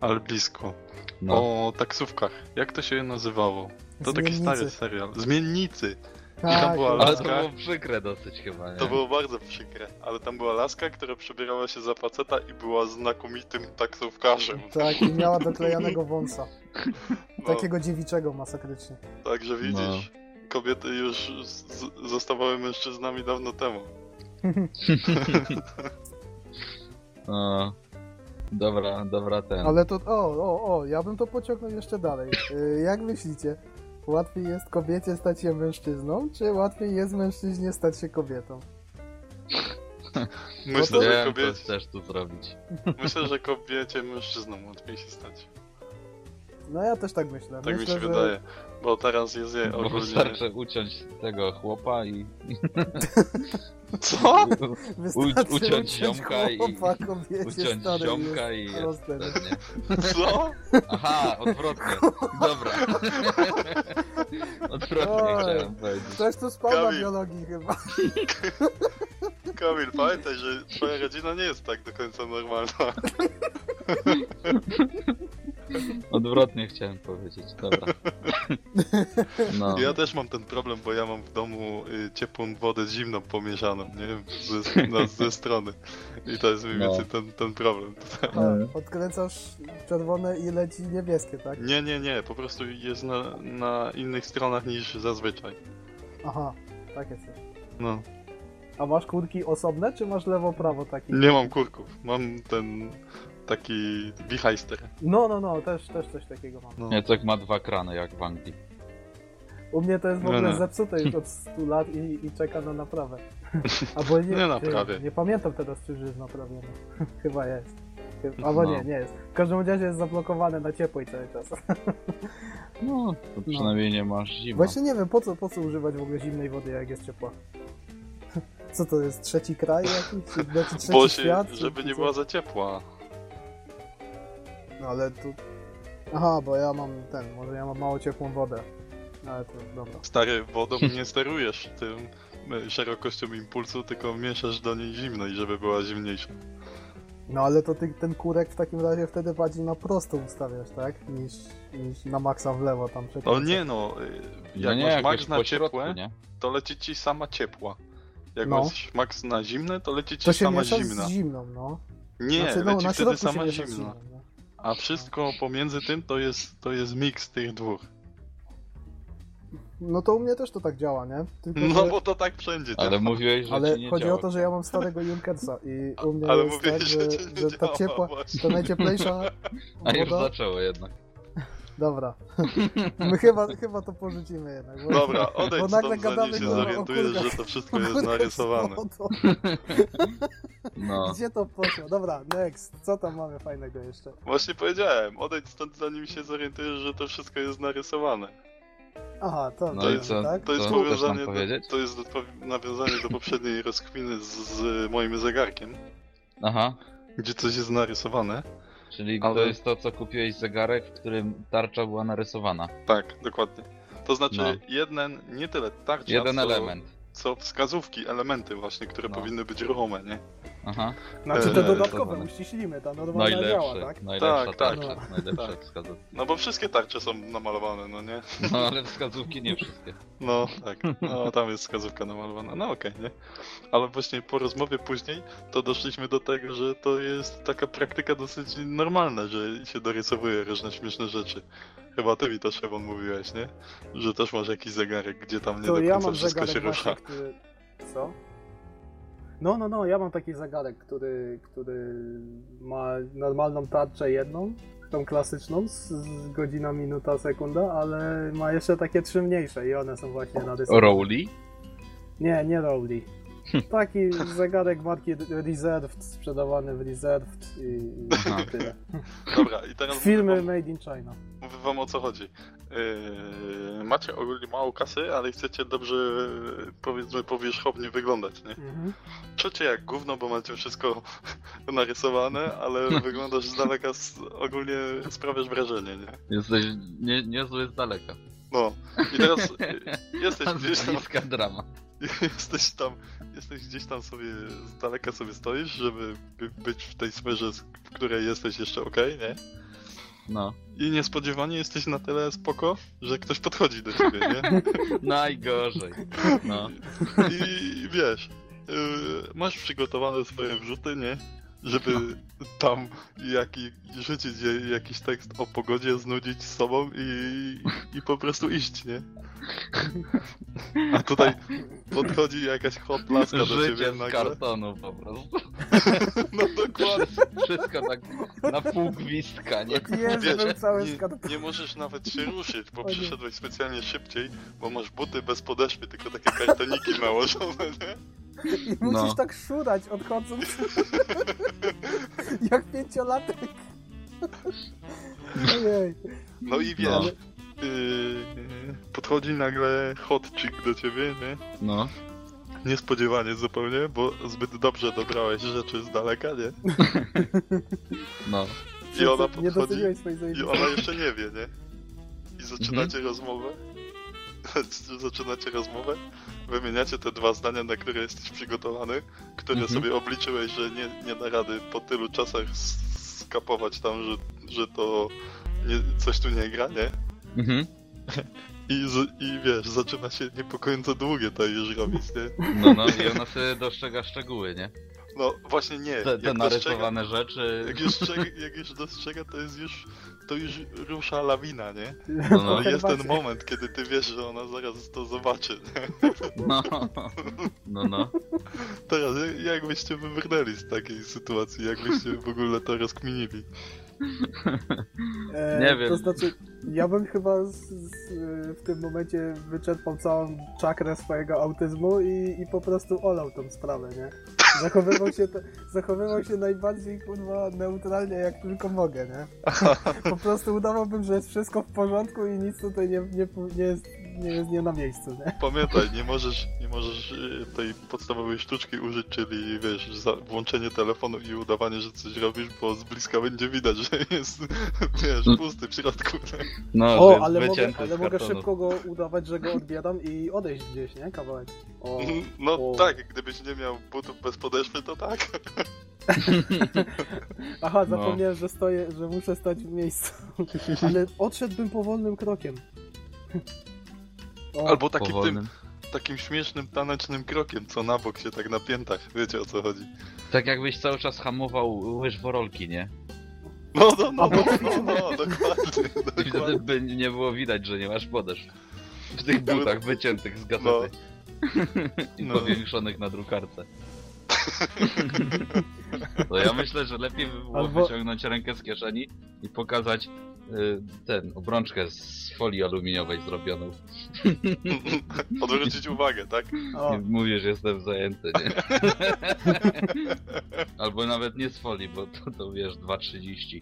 ale blisko. No. O taksówkach. Jak to się nazywało? To taki Zmiennicy. stary serial. Zmiennicy. Tak, była Ale laska. to było przykre dosyć chyba, nie? To było bardzo przykre, ale tam była laska, która przebierała się za faceta i była znakomitym taksówkarzem. tak, i miała doklejanego wąsa. No, Takiego dziewiczego masakrycznie. Także widzisz, kobiety już z- zostawały mężczyznami dawno temu. No. Dobra, dobra ten. Ale to, o, o, o, ja bym to pociągnął jeszcze dalej. Y, Jak myślicie, łatwiej jest kobiecie stać się mężczyzną, czy łatwiej jest mężczyźnie stać się kobietą? Myślę, to- że Wiem, kobiecie, chcesz tu zrobić. myślę, że kobiecie mężczyzną łatwiej się stać. No ja też tak myślę. Tak myślę, mi się że... wydaje. Bo teraz jest je Bo ogólnie... wystarczy uciąć tego chłopa i Co? Wystarczy uciąć ziomka i- uciąć stary ziomka i. Co? Aha, odwrotnie. Dobra. Odwrotnie Oj. chciałem powiedzieć. Ktoś tu spał na Kamil. biologii chyba. Kamil, pamiętaj, że twoja rodzina nie jest tak do końca normalna. Odwrotnie chciałem powiedzieć, dobra. No. Ja też mam ten problem, bo ja mam w domu y, ciepłą wodę z zimną pomieszaną, nie? Ze, na, ze strony. I to jest mniej No. więcej ten, ten problem. A, Odkręcasz czerwone i leci niebieskie, tak? Nie, nie, nie, po prostu jest na, na innych stronach niż zazwyczaj. Aha, takie coś. No. A masz kurki osobne, czy masz lewo-prawo taki? Nie mam kurków, mam ten taki wichajster. No, no, no, też, też coś takiego mam. No. Jacek ma dwa krany jak w Anglii. U mnie to jest w No, ogóle no. zepsute już od 100 lat i, i czeka na naprawę. Albo nie, Nie naprawię. Nie, pamiętam teraz, czy już jest naprawione. Chyba jest. Albo No. nie, nie jest. W każdym razie jest zablokowany na ciepłej cały czas. No, to przynajmniej nie masz zimy. Właśnie nie wiem, po co, po co używać w ogóle zimnej wody, jak jest ciepła. Co to jest, trzeci kraj jakiś? Czy, znaczy trzeci Bo się, świat? Żeby nie co? była za ciepła. No ale tu... Aha, bo ja mam ten, może ja mam mało ciepłą wodę. Ale to dobra. Stary, wodą nie sterujesz tym y, szerokością impulsu, tylko mieszasz do niej zimno i żeby była zimniejsza. No ale to ty, ten kurek w takim razie wtedy bardziej na prosto ustawiasz, tak? Niż, niż na maksa w lewo tam O przekręcasz. nie no, No jak nie, masz max na ciepłe, nie? to leci ci sama ciepła. Jak No. masz max na zimne, to leci ci To się sama zimna. z zimną, no. Nie, Znaczy, no, leci na wtedy się sama miesza z zimna. A wszystko pomiędzy tym to jest, to jest miks tych dwóch. No to u mnie też to tak działa, nie? Tylko, No że... bo to tak wszędzie Ale działa. mówiłeś, że Ale ci nie chodzi działa. o to, że ja mam starego Junkersa i u mnie Ale jest mówię, tak, że że, że ta ciepła, właśnie. ta najcieplejsza A już woda... zaczęło jednak. Dobra. My chyba, chyba to porzucimy jednak. Bo... Dobra, odejdź Bo nagle stąd, gadamy zanim się kurwa, o zorientujesz, że to wszystko jest narysowane. No. Gdzie to poszło? Dobra, next. Co tam mamy fajnego jeszcze? Właśnie powiedziałem, odejdź stąd, zanim się zorientujesz, że to wszystko jest narysowane. Aha, to, No to i jest, co? tak? To jest Co chcesz powiązanie, nam do, to jest odpo- nawiązanie do poprzedniej rozkminy z, z moim zegarkiem, Aha. gdzie coś jest narysowane. Czyli Ale- to jest to, co kupiłeś zegarek, w którym tarcza była narysowana. Tak, dokładnie. To znaczy No. jeden, nie tyle tarcza, Jeden co, element. Co wskazówki, elementy właśnie, które No. powinny być ruchome, nie? Aha. Znaczy te dodatkowe, zobacz. uściślimy, ta normalna działa, tak? najlepsza Tak, tak. tarcza, No. najlepsza Tak. wskazówka. No bo wszystkie tarcze są namalowane, no nie? No ale wskazówki nie wszystkie. No tak, no tam jest wskazówka namalowana, no okej, nie? Ale właśnie po rozmowie później to doszliśmy do tego, że to jest taka praktyka dosyć normalna, że się dorysowuje różne śmieszne rzeczy. Chyba ty mi też, Ewon, mówiłeś, nie? Że też masz jakiś zegarek, gdzie tam nie To do ja końca mam wszystko zegarek się właśnie, rusza. który... Co? No, no, no, ja mam taki zegarek, który, który ma normalną tarczę jedną, tą klasyczną, z, z godzina, minuta, sekunda, ale ma jeszcze takie trzy mniejsze i one są właśnie narysowane. Rowley? Nie, nie Rowley. Taki zegarek marki Reserved, sprzedawany w Reserved i, i tyle. Dobra, i teraz Filmy wam, made in China. mówię wam o co chodzi. Yy, macie ogólnie mało kasy, ale chcecie dobrze, powiedzmy, powierzchownie wyglądać, nie? Mhm. Trzecie jak gówno, bo macie wszystko narysowane, ale wyglądasz z daleka, s- ogólnie sprawiasz wrażenie, nie? Jesteś nie, niezły z daleka. No. I teraz jesteś gdzieś tam, bliska drama. jesteś tam, jesteś gdzieś tam sobie, z daleka sobie stoisz, żeby by- być w tej sferze, w której jesteś jeszcze okej, nie? No. I niespodziewanie jesteś na tyle spoko, że ktoś podchodzi do ciebie, nie? Najgorzej. No. I wiesz, yy, masz przygotowane swoje wrzuty, nie? Żeby tam jaki, rzucić jakiś tekst o pogodzie, znudzić z sobą i, i po prostu iść, nie? A tutaj podchodzi jakaś hot laska do Życie ciebie z nagle. kartonu po prostu. No dokładnie. Wszystko tak na pół gwizdka, nie? Jest, Wiesz, cały nie, nie możesz nawet się ruszyć, bo przyszedłeś specjalnie szybciej, bo masz buty bez podeszwy, tylko takie kartoniki nałożone, nie? I musisz No. tak szurać odchodząc. Jak pięciolatek. Ojej. No i wiesz, No. yy, podchodzi nagle hot chick do ciebie, nie? No. Niespodziewanie zupełnie, bo zbyt dobrze dobrałeś rzeczy z daleka, nie? No. I ona podchodzi i ona jeszcze nie wie, nie? I zaczynacie Mhm. rozmowę. Zaczynacie rozmowę, wymieniacie te dwa zdania, na które jesteś przygotowany, które Mhm. sobie obliczyłeś, że nie, nie da rady po tylu czasach skapować tam, że, że to nie, coś tu nie gra, nie? Mhm. I, z, I wiesz, zaczyna się niepokojąco długie to już robić, nie? No, no i ona sobie dostrzega szczegóły, nie? No właśnie nie. Te, te dostrzega, narysowane rzeczy. jak, już, jak już dostrzega, to jest już, to już rusza lawina, nie? No, No jest ten moment, kiedy ty wiesz, że ona zaraz to zobaczy, nie? No. No, no. Teraz, jak- jak byście wybrnęli z takiej sytuacji, jak byście w ogóle to rozkminili? E, Nie wiem. To znaczy, ja bym chyba z, z, w tym momencie wyczerpał całą czakrę swojego autyzmu i, i po prostu olał tą sprawę, nie? Zachowywał się, to, zachowywał się najbardziej kurwa neutralnie jak tylko mogę, nie? Po prostu udawałbym, że jest wszystko w porządku i nic tutaj nie, nie, nie, jest, nie jest nie na miejscu, nie? Pamiętaj, nie możesz, nie możesz y, tej podstawowej sztuczki użyć, czyli wiesz, za włączenie telefonu i udawanie, że coś robisz, bo z bliska będzie widać, że jest, wiesz, pusty w środku. nie? No, O, ale mogę, ale mogę szybko go udawać, że go odbieram i odejść gdzieś, nie? Kawałek. O, No o. tak, gdybyś nie miał butów bez podeszwy, to tak. Aha, No. zapomniałem, że stoję, że muszę stać w miejscu. Ale odszedłbym powolnym krokiem. O, Albo takim tym, Powolnym. takim śmiesznym, tanecznym krokiem, co na bok się tak na piętach, wiecie o co chodzi. Tak jakbyś cały czas hamował łyż worolki, nie? No, no, no, no, no, no, dokładnie, I wtedy dokładnie. by nie było widać, że nie masz podeszw. W tych butach wyciętych z gazety. I No. powiększonych na drukarce. To ja myślę, że lepiej by było Albo- wyciągnąć rękę z kieszeni i pokazać ten, obrączkę z folii aluminiowej zrobioną. Odwrócić uwagę, tak? o, mówisz, że jestem zajęty, nie? Albo nawet nie z folii, bo to, to wiesz, 2,30.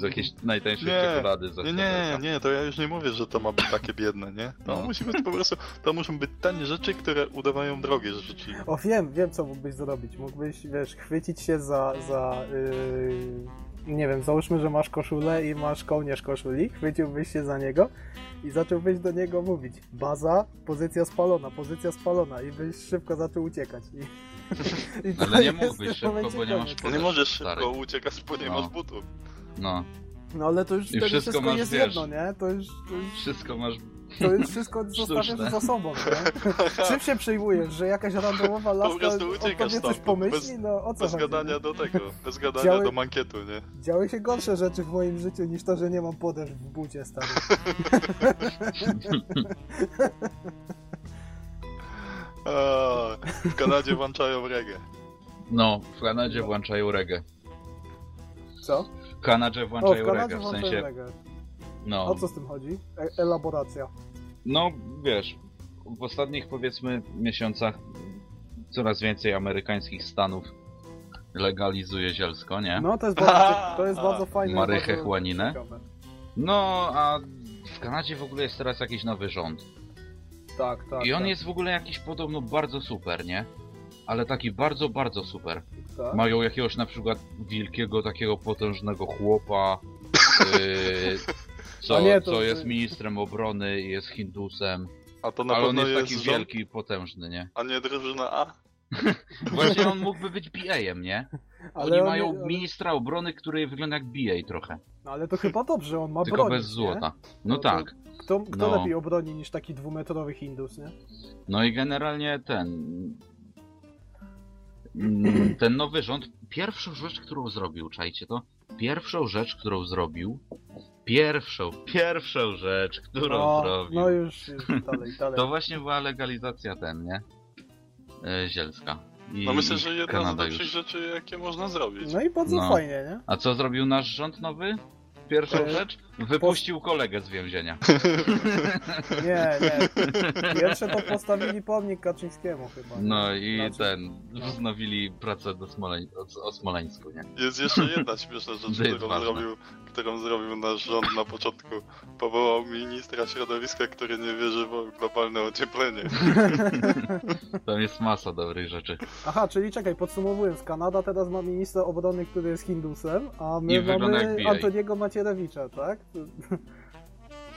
Z jakiejś najtańszej Nie, czekolady ze Nie, nie, nie, to ja już nie mówię, że to ma być takie biedne, nie? To No. musi być po prostu, to muszą być tanie rzeczy, które udawają drogie rzeczy. o, wiem, wiem co mógłbyś zrobić. Mógłbyś, wiesz, chwycić się za, za yy, nie wiem, załóżmy, że masz koszulę i masz kołnierz koszuli, chwyciłbyś się za niego i zacząłbyś do niego mówić baza, pozycja spalona, pozycja spalona i byś szybko zaczął uciekać. I, i Ale nie mógłbyś szybko, bo nie masz nie możesz stary. szybko uciekać, bo nie No. masz butów. No, No ale to już I wtedy wszystko wszystko, masz, jest wiesz, jedno, nie? To już, to już, wszystko masz... to już wszystko zostawiasz za sobą, nie? Czym się przejmujesz, że jakaś randomowa laska prostu o uciekasz tobie coś pomyśli? bez- no o co Bez chodzi? gadania nie? do tego, bez gadania Działy- do mankietu, nie? Działy się gorsze rzeczy w moim życiu niż to, że nie mam podeszw w bucie, stary. A, w Kanadzie włączają reggae. No, w Kanadzie włączają reggae. Co? W Kanadzie O, włączają w Kanadzie reggae, w sensie... reggae. No, O co z tym chodzi? E elaboracja. no wiesz, w ostatnich powiedzmy miesiącach coraz więcej amerykańskich stanów legalizuje zielsko, nie? No to jest bardzo, to jest bardzo fajne. Marychę chłaninę. No, a w Kanadzie w ogóle jest teraz jakiś nowy rząd. Tak, tak. I on tak, jest w ogóle jakiś podobno bardzo super, nie? Ale taki bardzo, bardzo super. tak. Mają jakiegoś na przykład wielkiego, takiego potężnego chłopa, yy, co, A nie, to- co to- jest ministrem obrony i jest Hindusem. A to na Ale on pewno jest jest, taki rząd, wielki i potężny, nie? a nie drużyna A? Właśnie on mógłby być BA-em, nie? Ale Oni on mają ale- ministra obrony, który wygląda jak BA trochę. No, ale to chyba dobrze, on ma Tylko bronić, bez złota. Nie? No No to- tak. Kto, kto No. lepiej obroni niż taki dwumetrowy Hindus, nie? No i generalnie ten. Mm, Ten nowy rząd. Pierwszą rzecz, którą zrobił, czajcie to? Pierwszą rzecz, którą zrobił. Pierwszą, pierwszą rzecz, którą no, zrobił. no już, już dalej, dalej. To właśnie była legalizacja ten, nie? E, zielska. I, No myślę, że jedna z Kanada lepszych już. rzeczy, jakie można zrobić. No i bardzo No. fajnie, nie? A co zrobił nasz rząd nowy? Pierwszą E, rzecz? Wypuścił kolegę z więzienia. Nie, nie. Pierwsze to postawili pomnik Kaczyńskiemu chyba. nie? No i Znaczy- ten, wznowili pracę do Smoleń, o, Smoleńsku, nie? Jest jeszcze jedna śmieszna rzecz, którą ważne. zrobił, którą zrobił nasz rząd na początku. Powołał ministra środowiska, który nie wierzy w globalne ocieplenie. Tam jest masa dobrych rzeczy. Aha, czyli czekaj, podsumowując, Kanada teraz ma ministra obrony, który jest Hindusem, a my I mamy. Antoniego Macierewicza, tak?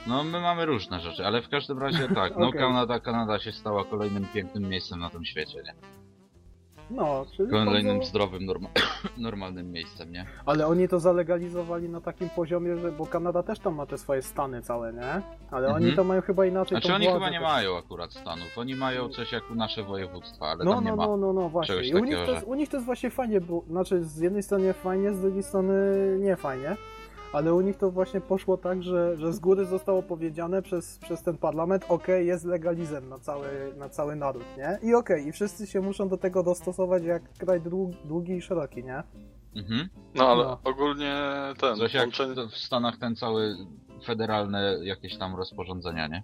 No my mamy różne rzeczy, ale w każdym razie tak, no Okej. Kanada, Kanada się stała kolejnym pięknym miejscem na tym świecie, nie? No, czyli Kolejnym bardzo... zdrowym, norma normalnym miejscem, nie? Ale oni to zalegalizowali na takim poziomie, że... Bo Kanada też tam ma te swoje stany całe, nie? Ale Mhm. oni to mają chyba inaczej Znaczy tą oni władzę chyba nie też. mają akurat stanów, oni mają coś jak nasze województwa, ale No, tam nie no, ma. no, no, no, właśnie. czegoś I u nich, takiego, to jest, u nich to jest właśnie fajnie, bo znaczy z jednej strony fajnie, z drugiej strony nie fajnie. Ale u nich to właśnie poszło tak, że, że z góry zostało powiedziane przez, przez ten parlament, okej, jest legalizem na cały, na cały naród, nie? I okej, i wszyscy się muszą do tego dostosować jak kraj dłu- długi i szeroki, nie? Mhm. No ale No. ogólnie ten, Coś jak w Stanach ten cały federalne jakieś tam rozporządzenia, nie?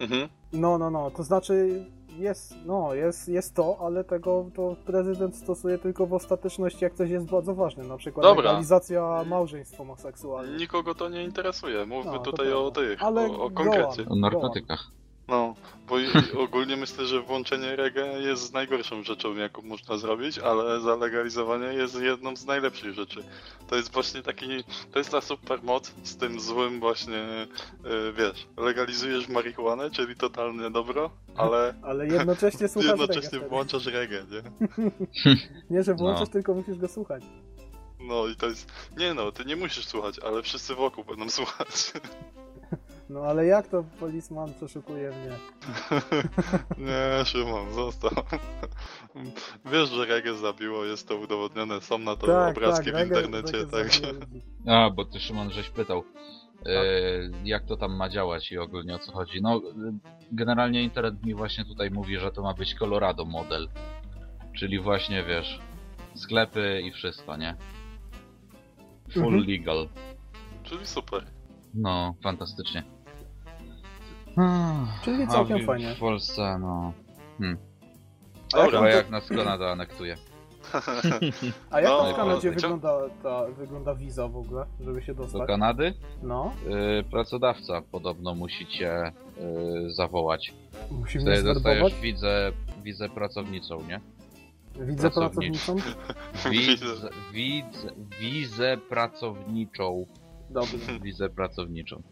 Mhm. No, no, no, to znaczy jest, no, jest, jest to, ale tego to prezydent stosuje tylko w ostateczności, jak coś jest bardzo ważne, na przykład Dobra. legalizacja małżeństw homoseksualnych. Nikogo to nie interesuje. Mówmy No, tutaj o tych, Ale o, o go konkrecie. on. O narkotykach. No, bo ogólnie myślę, że włączenie reggae jest najgorszą rzeczą, jaką można zrobić, ale zalegalizowanie jest jedną z najlepszych rzeczy. To jest właśnie taki, to jest ta super moc z tym złym właśnie, yy, wiesz, legalizujesz marihuanę, czyli totalne dobro, ale Ale jednocześnie słuchasz jednocześnie reggae włączasz reggae, nie? Nie, że włączasz, No. tylko musisz go słuchać. No i to jest, nie no, ty nie musisz słuchać, ale wszyscy wokół będą słuchać. No ale jak to policeman przeszukuje mnie? Nie, Szymon, został. Wiesz, że reggae zabiło, jest to udowodnione, są na to tak, obrazki tak, w internecie, także... A, bo ty Szymon żeś pytał, e, jak to tam ma działać i ogólnie o co chodzi. No, generalnie internet mi właśnie tutaj mówi, że to ma być Colorado model. Czyli właśnie, wiesz, sklepy i wszystko, nie? Full Mhm. legal. Czyli super. No, fantastycznie. Czyli A całkiem w, fajnie. W Polsce, no... A jak, Dobra, jak nas Kanada anektuje. a jak No, w Kanadzie wygląda ta wygląda wiza w ogóle, żeby się Do dostać? Kanady? No, Y, pracodawca podobno musi cię y, zawołać. musimy Wtedy zwerbować. dostajesz wizę, wizę pracownicą, nie? Widzę pracowniczą. pracownicą. Wizę, wizę, wizę pracowniczą. Dobrze. Wizę pracowniczą.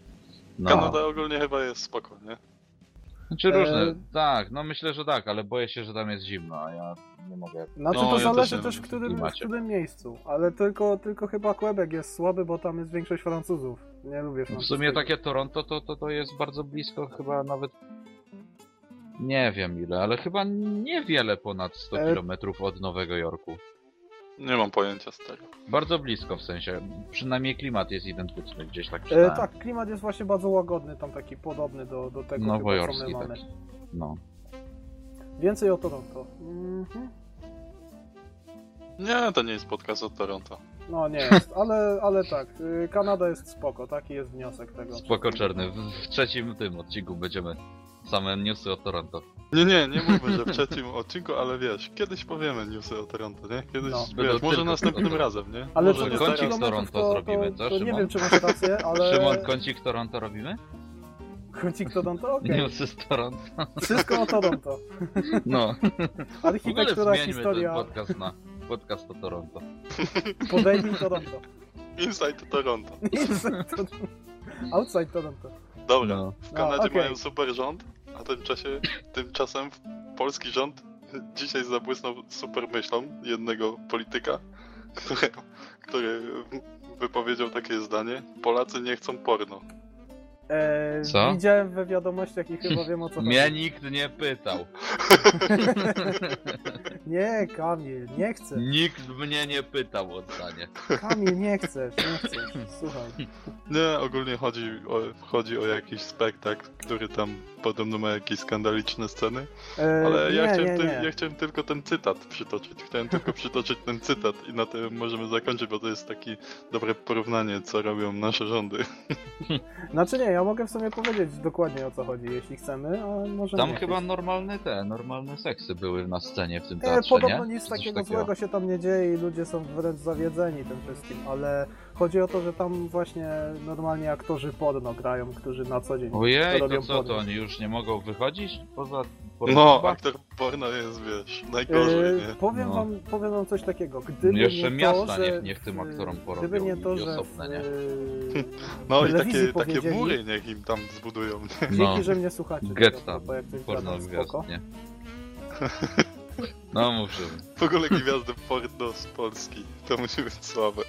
No. Kanada ogólnie chyba jest spoko, nie? Znaczy E, różne, tak, no myślę, że tak, ale boję się, że tam jest zimno, a ja nie mogę. Znaczy No, to ja zależy też też, nie w wiem, którym, w klimacie. którym miejscu, ale tylko, tylko chyba Quebec jest słaby, bo tam jest większość Francuzów. Nie lubię W francuskiego. sumie takie Toronto to, to, to jest bardzo blisko, chyba nawet. Nie wiem ile, ale chyba niewiele ponad 100 E, km od Nowego Jorku. Nie mam pojęcia z tego. Bardzo blisko w sensie, przynajmniej klimat jest identyczny gdzieś tak E, czytałem. tak, klimat jest właśnie bardzo łagodny, tam taki podobny do, do tego, chyba, co my Nowojorski mamy. taki. No. Więcej o Toronto. Mhm. Nie, to nie jest podcast od Toronto. No nie jest, ale, ale tak, y, Kanada jest spoko, taki jest wniosek tego. Spoko czerny. W, w trzecim tym odcinku będziemy same newsy o Toronto. Nie, nie, nie mówmy, że w trzecim odcinku, ale wiesz, kiedyś powiemy newsy o Toronto, nie? Kiedyś, No. Wiesz, może następnym razem, nie? Ale może co nie do kącik teraz. Toronto to, zrobimy, to, co, to nie Szymon? wiem, czy masz rację, ale... Szymon, kącik Toronto robimy? Kącik Toronto? Okej. Newsy z Toronto. Wszystko o Toronto. No. Architektura, zmieńmy historia, ten podcast na podcast o Toronto. podejmij Toronto. Inside Toronto. Inside Toronto. Outside Toronto. Dobra, No. w Kanadzie okej. mają super rząd, a tymczasie, tymczasem polski rząd dzisiaj zabłysnął super myślą jednego polityka, który, który wypowiedział takie zdanie Polacy nie chcą porno. E, Co? Widziałem we wiadomościach i chyba wiem o co chodzi. Mnie nikt nie pytał. Nie, Kamil, nie chcę. Nikt mnie nie pytał o zdanie. Kamil, nie chcesz, nie chcesz. Słuchaj. Nie, ogólnie chodzi o, chodzi o jakiś spektakl, który tam podobno ma jakieś skandaliczne sceny, E, ale ja, nie, chciałem nie, ty, nie. ja chciałem tylko ten cytat przytoczyć. Chciałem tylko przytoczyć ten cytat i na tym możemy zakończyć, bo to jest takie dobre porównanie, co robią nasze rządy. Znaczy nie, ja mogę w sumie powiedzieć dokładnie o co chodzi, jeśli chcemy, a może Tam chyba normalne te, normalne seksy były na scenie w tym E, teatrze, podobno nie? nic Coś takiego złego się tam nie dzieje i ludzie są wręcz zawiedzeni tym wszystkim, ale chodzi o to, że tam właśnie normalnie aktorzy porno grają, którzy na co dzień Ojej, robią to co, porno. to oni już nie mogą wychodzić poza... poza No, chyba? aktor porno jest, wiesz, najgorzej, E, nie? powiem, No. wam, powiem wam coś takiego. Gdyby Jeszcze nie miasta to, że niech- niech tym aktorom porobią Gdyby nie to, że osobne, nie? No i takie, takie mury niech im tam zbudują. nie? Dzięki, No. że mnie słuchacie. Getta, porno gwiazd, nie? No mówmy. W ogóle gwiazdy porno z Polski. To musi być słabe.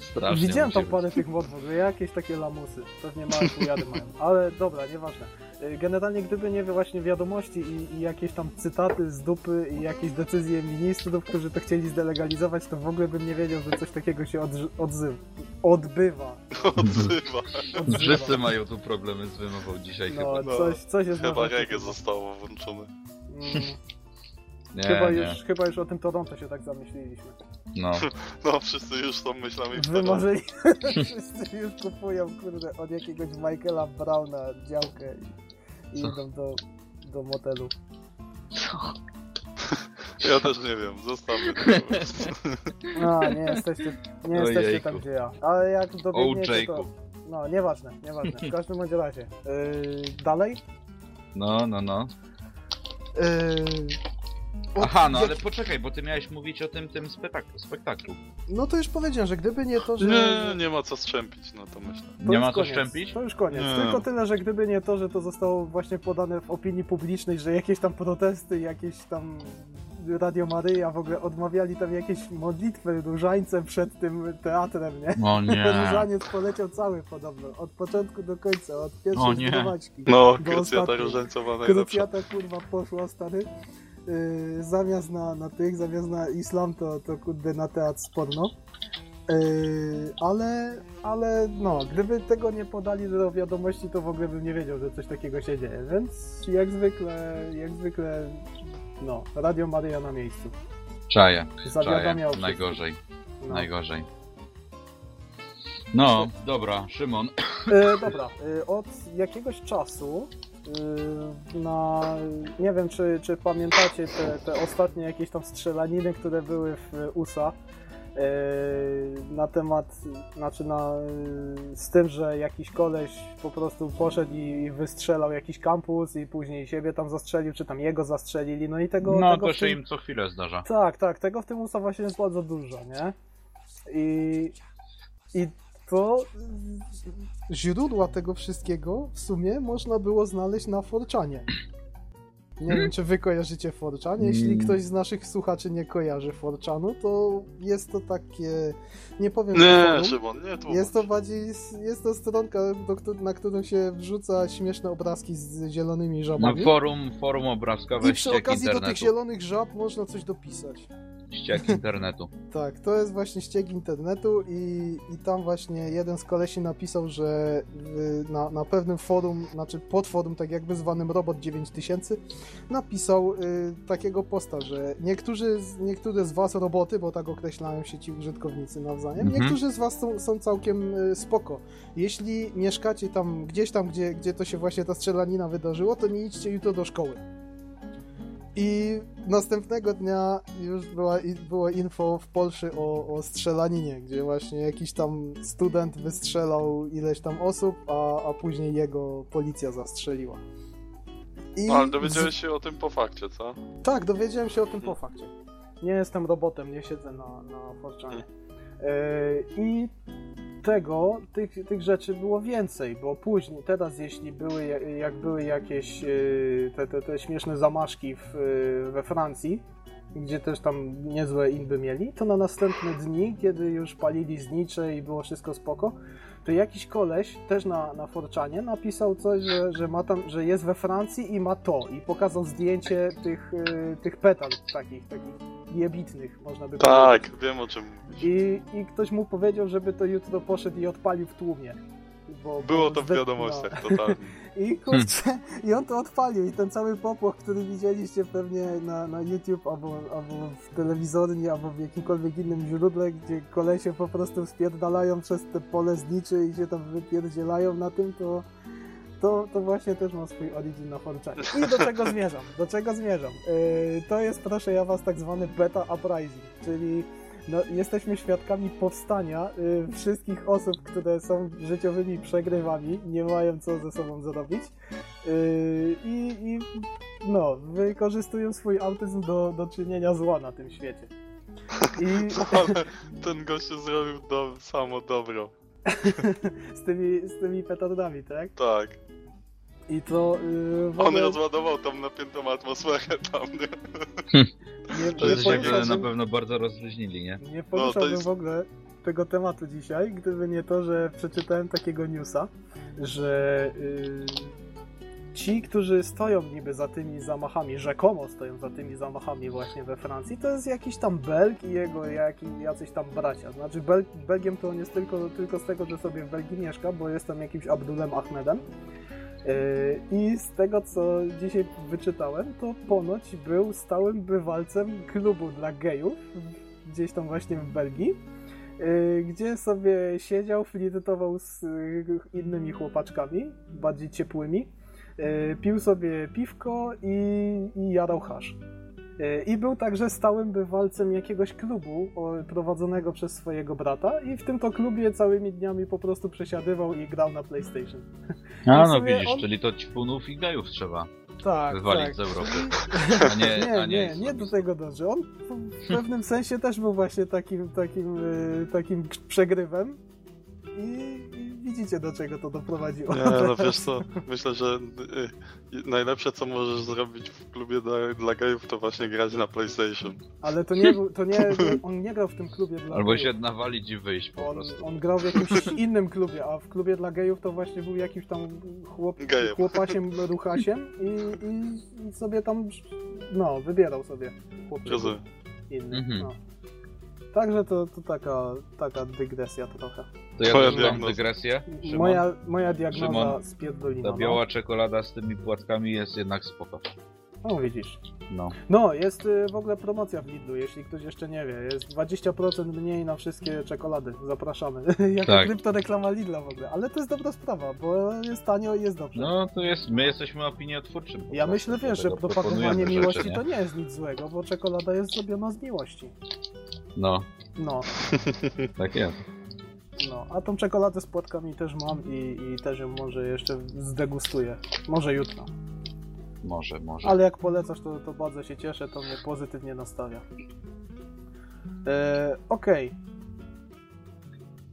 Strasznie Widziałem tam parę tych mod w ogóle, jakieś takie lamusy. Pewnie małe pojady mają. Ale dobra, nieważne. Y, Generalnie gdyby nie właśnie wiadomości i, i jakieś tam cytaty z dupy i jakieś decyzje ministrów, którzy to chcieli zdelegalizować, to w ogóle bym nie wiedział, że coś takiego się odży- odzywa. Odbywa. Odzywa. odzywa. Wszyscy mają tu problemy z wymową dzisiaj No, chyba. No, coś, coś jest Chyba reggae zostało włączone. Mm, Nie, chyba, nie. Już, chyba już o tym Toronto się tak zamyśliliśmy. No. No, wszyscy już są myślami w Wy może wszyscy już kupują, kurde, od jakiegoś Michaela Browna działkę i i idą do, do motelu. Co? Ja też nie wiem, zostawmy to. No, nie jesteście, nie jesteście tam gdzie ja. Ale jak dobiegniecie to... No, nieważne, nieważne. W każdym bądź razie. Yy, dalej? No, no, no. Yy, Aha, no jak- ale poczekaj, bo ty miałeś mówić o tym, tym spektaklu. spektaklu. No to już powiedziałem, że gdyby nie to, że... Nie, nie ma co strzępić, no to myślę. To Nie ma co koniec. szczępić? To już koniec. Nie. Tylko tyle, że gdyby nie to, że to zostało właśnie podane w opinii publicznej, że jakieś tam protesty, jakieś tam Radio Maryja w ogóle odmawiali tam jakieś modlitwy różańce przed tym teatrem, nie? O nie. Różaniec poleciał cały podobno, od początku do końca, od pierwszej nie. zgromadźki. No, krucjata różańcowa najlepsza. Krucjata kurwa poszła stary. Yy, zamiast na, na tych, zamiast na islam, to, to kurde na teatr sporno. Yy, ale, ale no, gdyby tego nie podali do wiadomości, to w ogóle bym nie wiedział, że coś takiego się dzieje. Więc jak zwykle, jak zwykle, no, Radio Maryja na miejscu. Czaję, czaję. Najgorzej, No. najgorzej. No, dobra, Szymon. E, dobra, e, od jakiegoś czasu na, nie wiem czy, czy pamiętacie te, te ostatnie jakieś tam strzelaniny, które były w USA e, na temat, znaczy na, z tym, że jakiś koleś po prostu poszedł i, wystrzelał jakiś kampus i później siebie tam zastrzelił, czy tam jego zastrzelili, no i tego, No, tego to się tym- im co chwilę zdarza. tak, tak, tego w tym USA właśnie jest bardzo dużo, nie? I, i to źródła tego wszystkiego w sumie można było znaleźć na Forczanie. Nie wiem, czy wy kojarzycie Forczan. Jeśli Mm. ktoś z naszych słuchaczy nie kojarzy Forczanu, to jest to takie, nie powiem, Nie, forum. Szymon, nie tłumacz. Jest to bardziej, jest to stronka, na którą się wrzuca śmieszne obrazki z zielonymi No, żabami. forum, forum obrazkowe, I przy okazji do tych internetu. zielonych żab można coś dopisać. Ściek internetu. Tak, to jest właśnie ścieg internetu i, i tam właśnie jeden z kolesi napisał, że y, na, na pewnym forum, znaczy pod forum, tak jakby zwanym Robot 9000, napisał y, takiego posta, że niektórzy, niektóre z was roboty, bo tak określają się ci użytkownicy nawzajem, Mhm. niektórzy z was są, są całkiem y, spoko. Jeśli mieszkacie tam, gdzieś tam, gdzie, gdzie to się właśnie ta strzelanina wydarzyło, to nie idźcie jutro do szkoły. I następnego dnia już była, było info w Polsce o, o strzelaninie, gdzie właśnie jakiś tam student wystrzelał ileś tam osób, a, a później jego policja zastrzeliła. I No, ale dowiedziałeś się o tym po fakcie, co? Tak, dowiedziałem się o tym po fakcie. Nie jestem robotem, nie siedzę na, na Forczanie. I tego, tych, tych rzeczy było więcej, bo później, teraz jeśli były, ja- jak były jakieś e, te, te, te śmieszne zamaszki w, e, we Francji, gdzie też tam niezłe inby mieli, to na następne dni, kiedy już palili znicze i było wszystko spoko, to jakiś koleś też na, na Forczanie napisał coś, że, że, ma tam, że jest we Francji i ma to i pokazał zdjęcie tych, e, tych petard takich, takich jebitnych, można by powiedzieć. Tak, wiem o czym mówisz. I, I ktoś mu powiedział, żeby to jutro poszedł i odpalił w tłumie. Bo, Było to w wiadomościach, totalnie. I kurczę, i on to odpalił i ten cały popłoch, który widzieliście pewnie na, na YouTube albo, albo w telewizorni, albo w jakimkolwiek innym źródle, gdzie kolesie po prostu spierdalają przez te pole zniczy i się tam wypierdzielają na tym, to to, to właśnie też ma swój origin na Forczanie. I do czego zmierzam? Do czego zmierzam? Yy, to jest, proszę ja was, tak zwany beta uprising, czyli no, jesteśmy świadkami powstania y, wszystkich osób, które są życiowymi przegrywami, nie mają co ze sobą zrobić y, i, i no, wykorzystują swój autyzm do, do czynienia zła na tym świecie. I Ale ten gościu zrobił do, samo dobro. z tymi, z tymi petardami, tak? Tak. I to y, w On ogóle rozładował tą napiętą atmosferę tam, nie? nie, To jest się na pewno bardzo rozluźnili, nie? Nie poruszałbym jest- w ogóle tego tematu dzisiaj, gdyby nie to, że przeczytałem takiego newsa, że y, ci, którzy stoją niby za tymi zamachami, rzekomo stoją za tymi zamachami właśnie we Francji, to jest jakiś tam Belg i jego jaki, jacyś tam bracia. Znaczy Bel, Belgiem to on jest tylko, tylko z tego, że sobie w Belgii mieszka, bo jest tam jakimś Abdulem Ahmedem. Yy, I z tego, co dzisiaj wyczytałem, to ponoć był stałym bywalcem klubu dla gejów, gdzieś tam właśnie w Belgii, yy, gdzie sobie siedział, flirtował z yy, innymi chłopaczkami, bardziej ciepłymi, e, pił sobie piwko i, i jadał hasz. E, I był także stałym bywalcem jakiegoś klubu prowadzonego przez swojego brata i w tym to klubie całymi dniami po prostu przesiadywał i grał na PlayStation. A no widzisz, on- czyli to ćpunów i gejów trzeba Tak, wywalić tak. z Europy. A nie, Nie, a nie, nie, nie, do tego dąży. On w- pewnym sensie też był właśnie takim, takim, e, takim k- przegrywem i widzicie do czego to doprowadziło. Nie, no wiesz co, myślę, że y, y, najlepsze co możesz zrobić w klubie dla, dla gejów to właśnie grać na PlayStation. Ale to nie był, to nie, on nie grał w tym klubie dla Albo gejów. się nawalić i wyjść po On, prostu. on grał w jakimś innym klubie, a w klubie dla gejów to właśnie był jakiś tam chłop, Gejem. chłopasiem, ruchasiem i, i, i sobie tam, no, wybierał sobie chłopczyków Rozumiem. innych. Mhm. No. Także to, to taka, taka dygresja trochę. To ja też mam dygresję. Szymon? Moja, moja diagnoza Szymon, z Pierdolina. Ta biała czekolada z tymi płatkami jest jednak spoko. No. no widzisz. No. No, jest y, w ogóle promocja w Lidlu, jeśli ktoś jeszcze nie wie. Jest 20% mniej na wszystkie czekolady. Zapraszamy. Jaka Tak. kryptoreklama Lidla w ogóle. Ale to jest dobra sprawa, bo jest tanio i jest dobrze. No to jest, my jesteśmy opiniotwórczym. Ja prostu, myślę, wiesz, że propagowanie miłości rzeczy, to nie? nie jest nic złego, bo czekolada jest zrobiona z miłości. No, No, tak jest. no. A tą czekoladę z płatkami też mam i, i też ją może jeszcze zdegustuję. Może jutro. Może, może. Ale jak polecasz, to, to bardzo się cieszę, to mnie pozytywnie nastawia. E, Okej,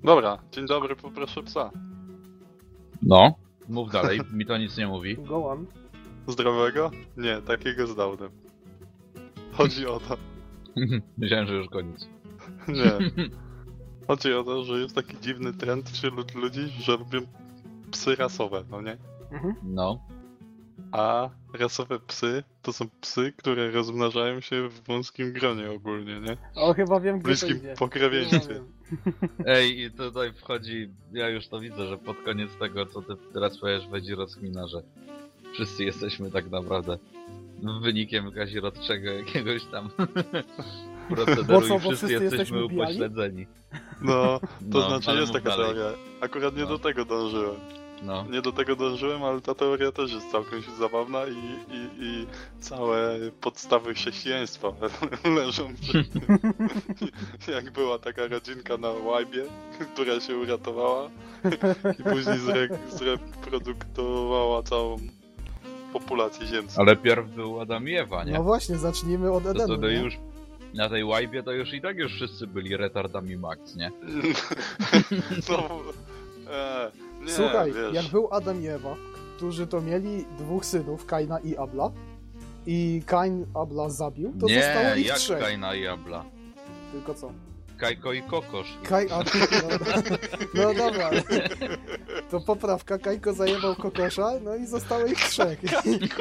Dobra, dzień dobry, poproszę psa. No, mów dalej, mi to nic nie mówi. go on. Zdrowego? Nie, takiego z Downem. Chodzi o to. Myślałem, że już koniec. Nie. Chodzi o to, że jest taki dziwny trend wśród ludzi, że lubią psy rasowe, no nie? Mhm. No, A rasowe psy to są psy, które rozmnażają się w wąskim gronie ogólnie, nie? O, chyba wiem, W gdzie to bliskim idzie. Chyba pokrewieństwie. Ej, i tutaj wchodzi, ja już to widzę, że pod koniec tego, co ty teraz powiesz, będzie rozkmina, że wszyscy jesteśmy tak naprawdę wynikiem kazirodczego jakiegoś tam Bo procederu co, i bo wszyscy wszyscy jesteśmy upośledzeni. No, to No, znaczy jest taka dalej. teoria. Akurat nie No. do tego dążyłem. No, Nie do tego dążyłem, ale ta teoria też jest całkiem zabawna i, i, i całe podstawy chrześcijaństwa leżą przy tym. Jak była taka rodzinka na łajbie, która się uratowała i później zre, zreprodukowała całą populację ziemską. ale pierw był Adam i Ewa, nie? No właśnie, zacznijmy od To Edenu. wtedy nie? już na tej łajbie to już i tak już wszyscy byli retardami max, nie? No, e, nie, Słuchaj, wiesz, jak był Adam i Ewa, którzy to mieli dwóch synów, Kaina i Abla, i Kain Abla zabił, to zostało nie, ich jak trzech. Kajna i Abla. Tylko co? Kajko i Kokosz. Kaj, a, no, no dobra, to poprawka, Kajko zajebał kokosza, no i zostało ich trzech.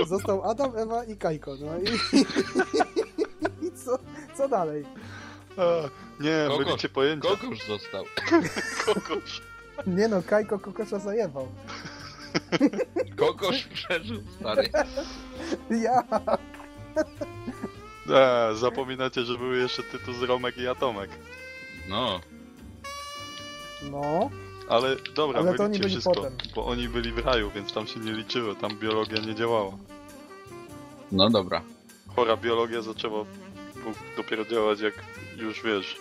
Został Adam, Ewa i Kajko, no i, i co, co dalej? a, nie, Kokosz. mylicie pojęcia. Kokosz został. Kokosz. Nie no, Kajko kokosza zajebał. Kokosz przeżył, stary. Ja! E, zapominacie, że były jeszcze tytuł z Romek i Atomek. No, No, Ale dobra, Ale to oni byli wszystko, potem. bo oni byli w raju, więc tam się nie liczyło, tam biologia nie działała. no dobra. Chora biologia zaczęła dopiero działać jak już wiesz,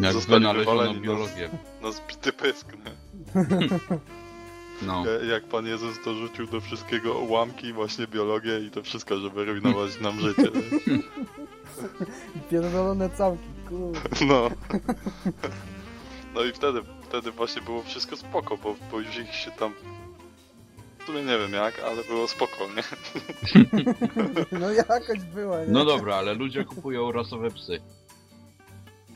Jak zostali wywaleni biologię. na, na zbity pysk. No. Ja- Jak Pan Jezus dorzucił do wszystkiego ułamki, właśnie biologię i to wszystko, żeby rujnować nam życie. Pierdolone całki, kurde. No. No i wtedy, wtedy właśnie było wszystko spoko, bo, bo już ich się tam... W sumie nie wiem jak, ale było spoko, nie? No jakaś była, nie? No dobra, ale ludzie kupują rasowe psy.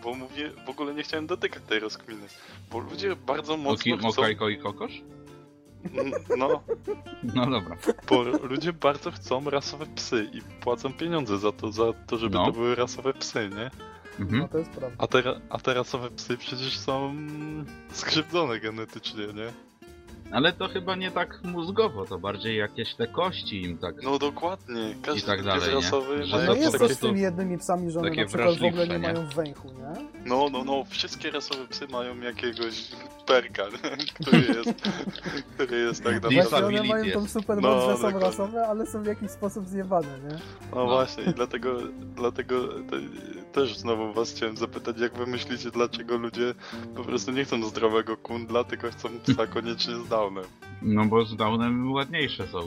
Bo mówię, w ogóle nie chciałem dotykać tej rozkminy. Bo ludzie bardzo Moki, mocno chcą... Mokajko i Kokosz? No, No dobra. bo ludzie bardzo chcą rasowe psy i płacą pieniądze za to, za to żeby No. to były rasowe psy, nie? Mhm. No to jest prawda. A te, ra- a te rasowe psy przecież są skrzywdzone genetycznie, nie? Ale to chyba nie tak mózgowo, to bardziej jakieś te kości im tak... No dokładnie, każdy I tak dalej, nie? rasowy Że ma No jest takie... z tymi jednymi psami, że one na przykład w ogóle nie nie? mają węchu, nie? No, no, no, wszystkie rasowe psy mają jakiegoś perka, który jest, który jest tak Właśnie naprawdę... one mają tą super No, moc, że są rasowe, ale są w jakiś sposób zjebane, nie? No właśnie, i dlatego, dlatego te, też znowu was chciałem zapytać, jak wy myślicie, dlaczego ludzie po prostu nie chcą zdrowego kundla, tylko chcą psa koniecznie z downem. No bo z Downem ładniejsze są.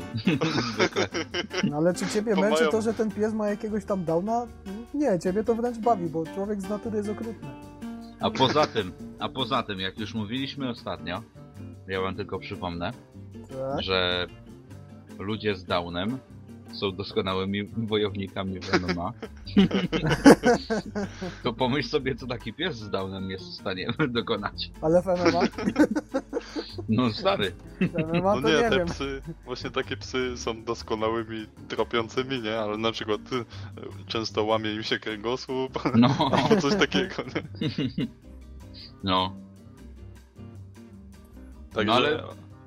No ale czy ciebie Bo męczy mają- to, że ten pies ma jakiegoś tam downa? Nie, ciebie to wręcz bawi, bo człowiek z natury jest okrutny. A poza tym, a poza tym, jak już mówiliśmy ostatnio, ja wam tylko przypomnę, Tak? że ludzie z Downem są doskonałymi wojownikami w MMA. to pomyśl sobie, co taki pies z Downem jest w stanie dokonać. Ale w MMA? No stary, No nie, nie te wiem. psy, właśnie takie psy są doskonałymi tropiącymi, nie? Ale na przykład y, często łamie im się kręgosłup, no, albo coś takiego, nie? no, Także, No ale-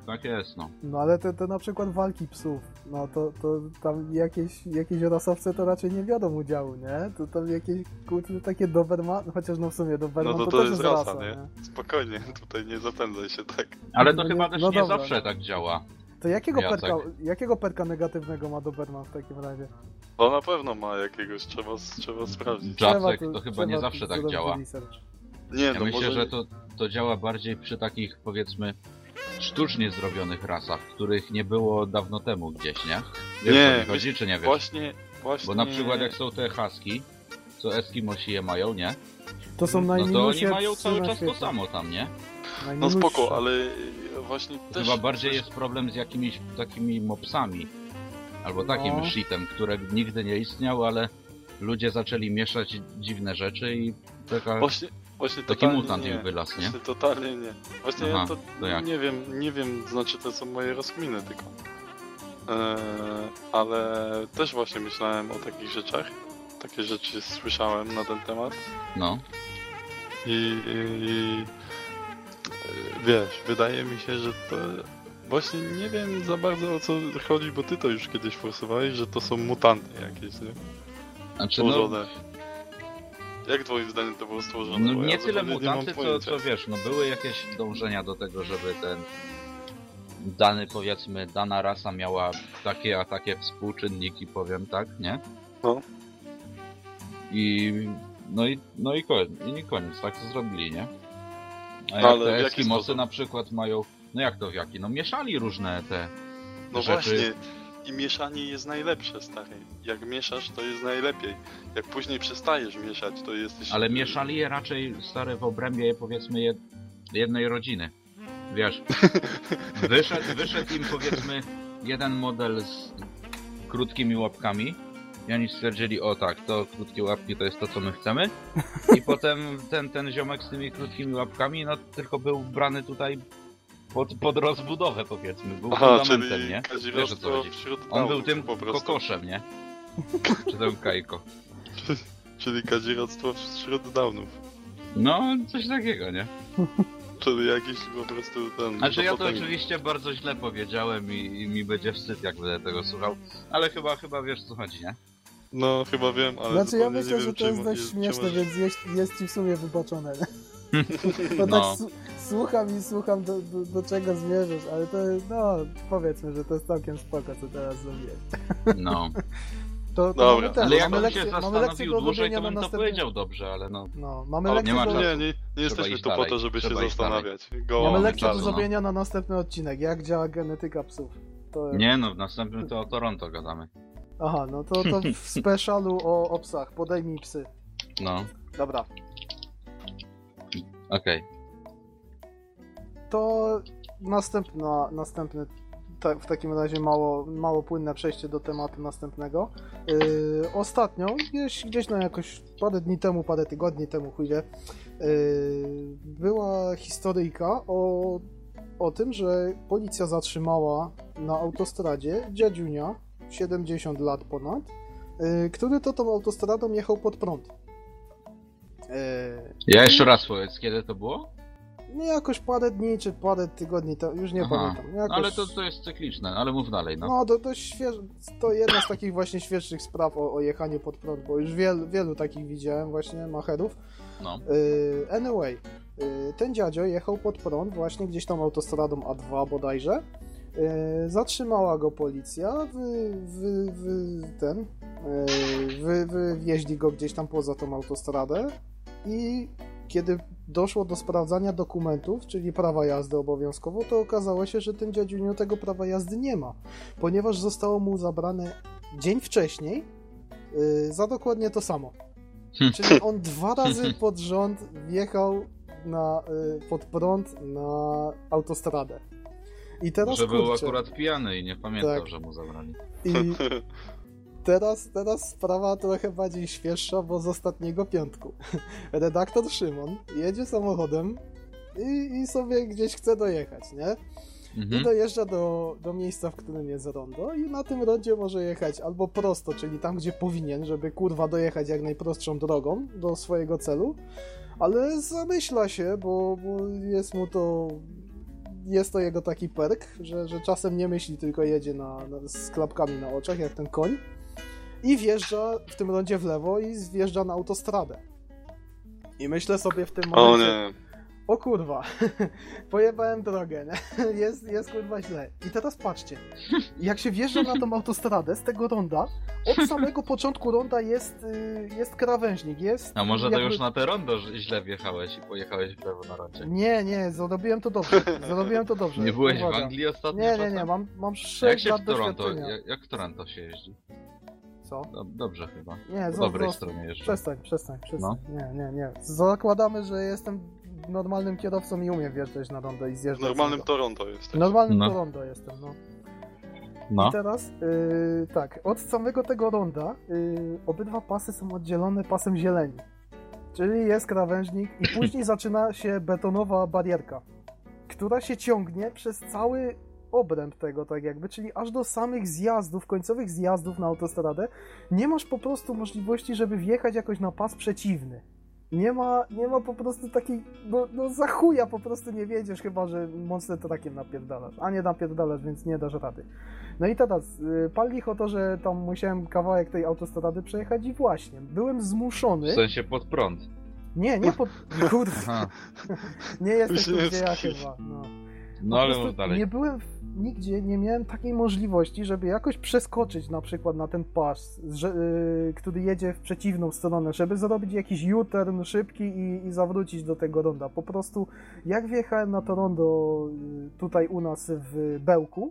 tak jest, no. No ale te, te na przykład walki psów, no to, to tam jakieś, jakieś rasowce to raczej nie wiodą udziału, nie? To tam jakieś kurde takie Doberman, chociaż no w sumie Doberman no to, to to też jest rasa, rasa, nie? Spokojnie, tutaj nie zapędzaj się tak. Ale to No chyba nie- też no nie dobra, zawsze no. tak działa. To jakiego Jacek. perka, jakiego perka negatywnego ma Doberman w takim razie? To na pewno ma jakiegoś, trzeba, trzeba sprawdzić. Jacek, Trzeba to chyba nie zawsze tak działa. research. Nie, Ja no myślę, może... że to, to działa bardziej przy takich, powiedzmy, sztucznie zrobionych rasach, których nie było dawno temu gdzieś, nie? Wiesz, Nie, o co mi chodzi, czy nie wiesz? Właśnie, właśnie... Bo na przykład jak są te husky, co Eskimosi je mają, nie? To są No to oni mają cały czas to samo tam, nie? No spoko, ale właśnie To też... Chyba bardziej też... jest problem z jakimiś takimi mopsami. Albo takim No. shitem, które nigdy nie istniał, ale ludzie zaczęli mieszać dziwne rzeczy i taka, Właśnie, właśnie taki mutant nie. im wylasł, nie? Właśnie totalnie nie. Właśnie Aha, ja to, to jak? nie wiem, nie wiem, znaczy to są moje rozkminy tylko. Eee, ale też właśnie myślałem o takich rzeczach. Takie rzeczy słyszałem na ten temat No. i, i, i e, wiesz, wydaje mi się, że to właśnie nie wiem za bardzo o co chodzi, bo ty to już kiedyś forsowałeś, że to są mutanty jakieś, nie? Znaczy, no. Jak twoim zdaniem to było stworzone? No Bo ja nie tyle zupełnie nie mutanty, co, co wiesz, no były jakieś dążenia do tego, żeby ten dany powiedzmy, dana rasa miała takie a takie współczynniki, powiem tak, nie? No. I no i no i koniec, i koniec tak to zrobili, nie? A jak Ale te Eskimosy na przykład mają, no jak to w jaki? No mieszali różne te No rzeczy. właśnie. I mieszanie jest najlepsze, stary. Jak mieszasz, to jest najlepiej. Jak później przestajesz mieszać, to jesteś... Ale mieszali je raczej stare w obrębie powiedzmy jed, jednej rodziny. Wiesz, wyszedł, wyszedł im powiedzmy jeden model z krótkimi łapkami i oni stwierdzili, o tak, to krótkie łapki to jest to co my chcemy i potem ten, ten ziomek z tymi krótkimi łapkami no tylko był brany tutaj pod, pod rozbudowę powiedzmy, był Aha, fundamentem, czyli nie? Wiesz o co chodzi. On był tym po prostu. kokoszem, nie? Czy tam kajko. Czyli kazirodztwo wśród downów. No, coś takiego, nie? Czyli jakiś po prostu ten... Znaczy ja to oczywiście bardzo źle powiedziałem i, i mi będzie wstyd jak będę tego słuchał, ale chyba chyba wiesz co chodzi, nie? No, chyba wiem, ale Znaczy ja myślę, nie że wiem, to czy jest dość śmieszne, więc jest, jest ci w sumie wybaczone. Bo No. tak słucham i słucham do, do, do czego zmierzasz, ale to jest, no powiedzmy, że to jest całkiem spoko, co teraz zrobiłeś. No, To, to Dobra, mamy ten, ale jak mamy on lekcję, się zastanowił do dłużej, to na bym to następny... powiedział dobrze, ale no... No, mamy Ale lekcję, nie ma do... Nie, nie, nie jesteśmy tu po dalej. to, żeby się zastanawiać. Go mamy lekcję do czasu, no. zrobienia na następny odcinek, jak działa genetyka psów. To... Nie no, w następnym to o Toronto gadamy. Aha, no to, to w specialu o, o psach, podejmij psy. No, Dobra, okej. To następna, następny, ta, w takim razie mało, mało płynne przejście do tematu następnego. Yy, ostatnio, gdzieś, gdzieś no jakoś parę dni temu, parę tygodni temu, chuj wie, yy, była historyjka o, o tym, że policja zatrzymała na autostradzie dziadziunia, 70 lat ponad, yy, który to tą autostradą jechał pod prąd. Yy, Ja jeszcze raz powiedz, kiedy to było? Nie jakoś parę dni czy parę tygodni, to już nie Aha. pamiętam. Jakoś... Ale to, to jest cykliczne, ale mów dalej, no. No, to, to, śwież... to jedna z takich właśnie świeższych spraw o, o jechaniu pod prąd, bo już wielu, wielu takich widziałem właśnie macherów. no. Yy, anyway, yy, ten dziadzio jechał pod prąd właśnie gdzieś tam autostradą A2 bodajże. Yy, zatrzymała go policja, wy, wy, wy, ten, yy, wy, wywieźli go gdzieś tam poza tą autostradę i kiedy doszło do sprawdzania dokumentów, czyli prawa jazdy obowiązkowo, to okazało się, że ten dziadziunio tego prawa jazdy nie ma, ponieważ zostało mu zabrane dzień wcześniej yy, za dokładnie to samo. Czyli on dwa razy pod rząd wjechał na, y, pod prąd na autostradę. I teraz Że był kurczę, akurat pijany i nie pamiętał, Tak. że mu zabrali. i teraz, teraz sprawa trochę bardziej świeższa, bo z ostatniego piątku. Redaktor Szymon jedzie samochodem i, i sobie gdzieś chce dojechać, nie? I Mhm. dojeżdża do, do miejsca, w którym jest rondo i na tym rondzie może jechać albo prosto, czyli tam, gdzie powinien, żeby kurwa dojechać jak najprostszą drogą do swojego celu, ale zamyśla się, bo, bo jest mu to... Jest to jego taki perk, że, że czasem nie myśli, tylko jedzie na, na, z klapkami na oczach, jak ten koń. I wjeżdża w tym rondzie w lewo i wjeżdża na autostradę. I myślę sobie w tym momencie... O kurwa, pojebałem drogę, nie? Jest, jest kurwa źle. I teraz patrzcie, jak się wjeżdża na tą autostradę z tego ronda, od samego początku ronda jest, y, jest krawężnik, jest... A może to jakby- już na te rondo źle wjechałeś i pojechałeś w lewo na rondzie? Nie, nie, zrobiłem to dobrze, zrobiłem to dobrze. Nie byłeś w Uwaga. Anglii ostatnio Nie, nie, nie, mam, mam Jak 6 się lat w doświadczenia. jak, jak w Toronto się jeździ? Co? Dob- Dobrze chyba. Nie, Po dobrej stronie jeszcze. Przestań, przestań, przestań. No. Nie, nie, nie. Zakładamy, że jestem normalnym kierowcą i umiem wjeżdżać na rondo i zjeżdżać. normalnym. Toronto jesteś. Normalnym No. Toronto jestem, no. No. I teraz, yy, tak, od samego tego ronda yy, obydwa pasy są oddzielone pasem zieleni. Czyli jest krawężnik i później zaczyna się betonowa barierka, która się ciągnie przez cały obręb tego, tak jakby, czyli aż do samych zjazdów, końcowych zjazdów na autostradę, nie masz po prostu możliwości, żeby wjechać jakoś na pas przeciwny. Nie ma, nie ma po prostu takiej, no, no za chuja po prostu nie wiedziesz, chyba że mocno trakiem napierdalasz, a nie napierdalasz, więc nie dasz rady. No i teraz, y, pal licho to, że tam musiałem kawałek tej autostrady przejechać i właśnie, byłem W zmuszony, sensie pod prąd. nie, nie pod, kurde, nie jesteś tu gdzie ja chyba, no. No Po ale mów dalej. Nie byłem w, nigdzie, nie miałem takiej możliwości, żeby jakoś przeskoczyć na przykład na ten pas, że, y, który jedzie w przeciwną stronę, żeby zrobić jakiś U-turn szybki i, i zawrócić do tego ronda. Po prostu jak wjechałem na to rondo y, tutaj u nas w Bełku,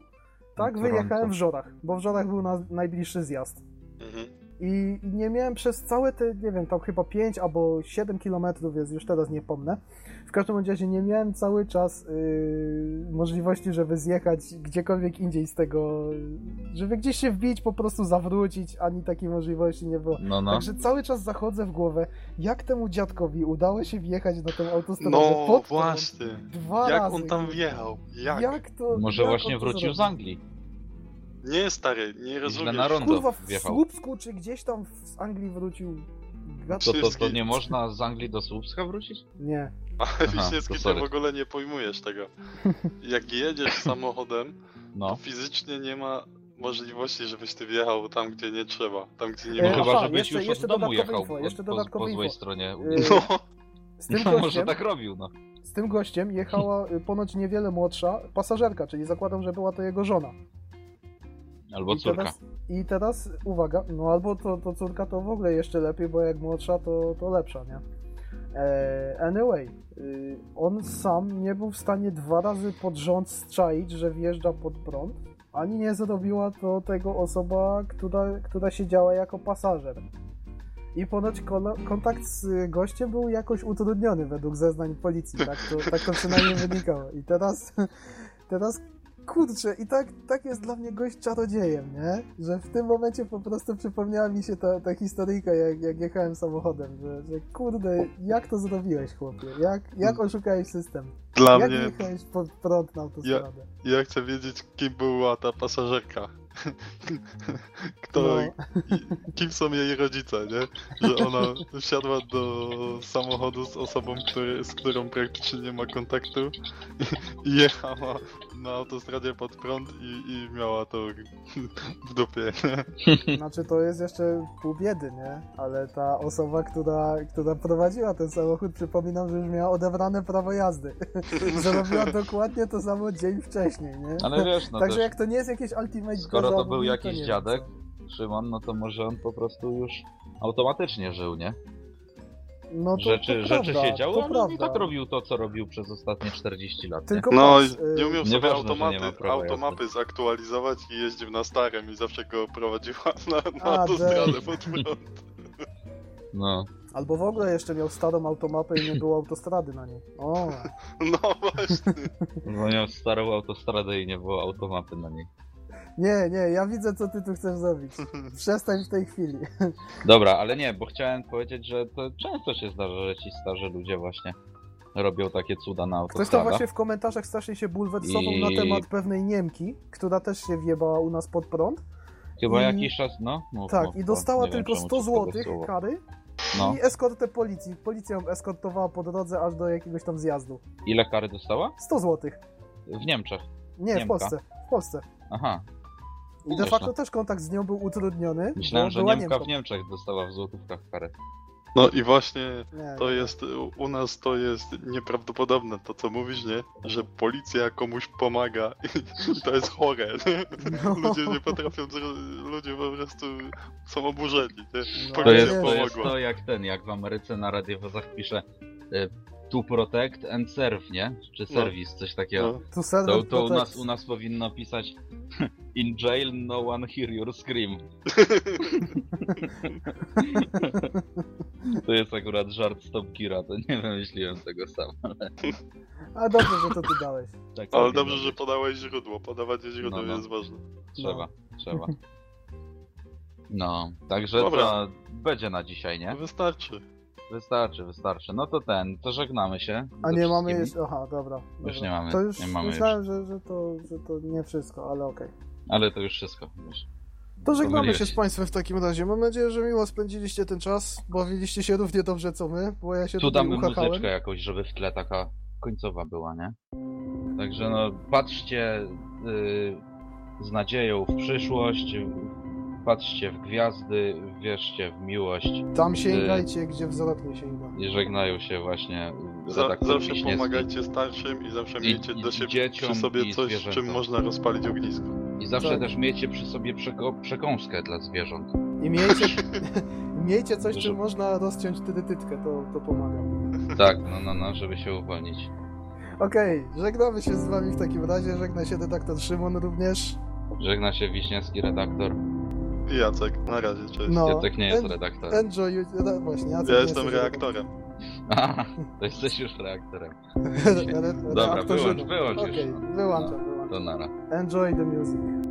tak wyjechałem w Żorach, bo w Żorach był na, najbliższy zjazd. Mhm. I nie miałem przez całe te, nie wiem, tam chyba 5 albo 7 kilometrów jest, już teraz nie pomnę. W każdym razie nie miałem cały czas yy, możliwości, żeby zjechać gdziekolwiek indziej z tego, żeby gdzieś się wbić, po prostu zawrócić, ani takiej możliwości nie było. No, no. Także cały czas zachodzę w głowę, jak temu dziadkowi udało się wjechać na tę autostradę No pod właśnie. dwa Jak razy. on tam wjechał? Jak? Jak to? Może jak właśnie wrócił zrobił? z Anglii. Nie stary, nie Źle rozumiesz. na rondo Kurwa, w wjechał. Słupsku, czy gdzieś tam z Anglii wrócił. To, to, to nie można z Anglii do Słupska wrócić? Nie. Ale Aha, Wiśniewski, to ty sorry. w ogóle nie pojmujesz tego. Jak jedziesz samochodem, No. fizycznie nie ma możliwości, żebyś ty wjechał tam, gdzie nie trzeba. Tam, gdzie nie E, No ma. aha, chyba, żebyś jeszcze- już jeszcze od domu dodatkowe jechał info, od- jeszcze po, dodatkowe po złej info. stronie ulicy. No, Z tym No może gościem, tak robił, no. z tym gościem jechała y, ponoć niewiele młodsza pasażerka, czyli zakładam, że była to jego żona. Albo I córka. teraz, I teraz uwaga, no albo to, to córka to w ogóle jeszcze lepiej, bo jak młodsza to, to lepsza, nie? E, anyway, y, on sam nie był w stanie dwa razy pod rząd strzaić, że wjeżdża pod prąd, ani nie zrobiła to tego osoba, która, która siedziała jako pasażer. I ponoć kontakt z gościem był jakoś utrudniony według zeznań policji, tak to, tak to przynajmniej wynikało. I teraz, teraz kurczę, i tak, tak jest dla mnie gość czarodziejem, nie? Że w tym momencie po prostu przypomniała mi się ta, ta historyjka, jak, jak jechałem samochodem, że, że kurde, jak to zrobiłeś, chłopie? Jak, jak oszukałeś system? dla jak mnie, jechałeś pod prąd na autostradę? ja chcę wiedzieć, kim była ta pasażerka. kto, No. kim są jej rodzice, nie? Że ona wsiadła do samochodu z osobą, który, z którą praktycznie nie ma kontaktu i jechała na autostradzie pod prąd i, i miała to w dupie, nie? Znaczy to jest jeszcze pół biedy, nie? Ale ta osoba, która, która prowadziła ten samochód, przypominam, że już miała odebrane prawo jazdy. Zrobiła dokładnie to samo dzień wcześniej, nie? Ale wiesz, no Także też, jak to nie jest jakieś ultimate skoro to był jakiś dziadek. Szymon, no to może on po prostu już automatycznie żył, nie? No to, Rzeczy, to rzeczy prawda, się działy, to ale on i tak robił to, co robił przez ostatnie 40 lat. Tylko No, patrz, y, nie umiał sobie Nieważne, nie automaty, automapy zaktualizować i jeździł na starym i zawsze go prowadziła na, na A, autostradę pod prąd. No, Albo w ogóle jeszcze miał starą automapę i nie było autostrady na niej. O, No właśnie. bo miał starą autostradę i nie było automapy na niej. Nie, nie, ja widzę co ty tu chcesz zrobić. Przestań w tej chwili. Dobra, ale nie, bo chciałem powiedzieć, że to często się zdarza, że ci starzy ludzie właśnie robią takie cuda na Ktoś to autostradach. właśnie w komentarzach strasznie się bulwersował I- na temat pewnej Niemki, która też się wjebała u nas pod prąd. Chyba i- jakiś czas, no. Mów, Tak, mów, i dostała wiem, tylko czemu 100 ci wpadło zł słowo. kary No, i eskortę policji. Policja ją eskortowała po drodze aż do jakiegoś tam zjazdu. ile kary dostała? 100 zł. W Niemczech. Nie, w Niemka. Polsce. W Polsce. Aha, I de facto też kontakt z nią był utrudniony, myślałem, że Niemka Niemką. w Niemczech dostała w złotówkach karę. No i właśnie Nie, to nie. jest, u nas to jest nieprawdopodobne to co mówisz, nie? Że policja komuś pomaga i to jest chore. No. Ludzie nie potrafią, ludzie po prostu są oburzeni, nie? No, To ale jest, wiesz, to jest pomogła. to jak ten, jak w Ameryce na radiowozach pisze y, to protect and serve, nie? Czy No. service, coś takiego. No. Serwer To, to u, nas, u nas powinno pisać In jail no one hear your scream. To jest akurat żart Stop Kira, to nie wymyśliłem tego sam. A dobrze, że to ty dałeś. Tak Ale powinno dobrze, że podałeś źródło. Podawanie źródła No, no. jest ważne. Trzeba, trzeba. No, także Dobra. to będzie na dzisiaj, nie? Wystarczy. Wystarczy, wystarczy. No to ten, to żegnamy się. A nie mamy jeszcze. Aha, dobra. Już dobra. nie mamy, To już nie mamy myślałem, Że, że, to, że to nie wszystko, ale okej. Ale to już wszystko. Wiesz. To żegnamy się z. Państwem w takim razie. Mam nadzieję, że miło spędziliście ten czas. Bawiliście się równie dobrze co my, bo ja się Tu damy uchachałem. muzyczkę jakoś, żeby w tle taka końcowa była, nie? Także no, patrzcie y, z nadzieją w przyszłość, patrzcie w gwiazdy, wierzcie w miłość Tam sięgajcie, gdzie wzrok nie sięga. i żegnają się właśnie Za, redaktor zawsze Wiśniewski. pomagajcie starszym i zawsze I- miejcie i do siebie przy sobie coś, zwierzętom. czym można rozpalić ognisko. I zawsze Tak. też miejcie przy sobie przeko- przekąskę dla zwierząt. I miejcie, miejcie coś, czym można rozciąć tytytytkę, to, to pomaga. Tak, no, no, no, żeby się uwolnić. Okej, żegnamy się z wami w takim razie. Żegna się redaktor Szymon również. Żegna się Wiśniewski redaktor. I Jacek, na razie, cześć. No, Jacek nie jest en- redaktorem. Enjoy, no, właśnie, Jacek Ja jestem jest reaktorem. Aha, to jesteś już reaktorem. Re- re- Dobra, reaktorzyną. wyłącz, wyłącz już. Okej, wyłączam, wyłączam. To nara. Enjoy the music.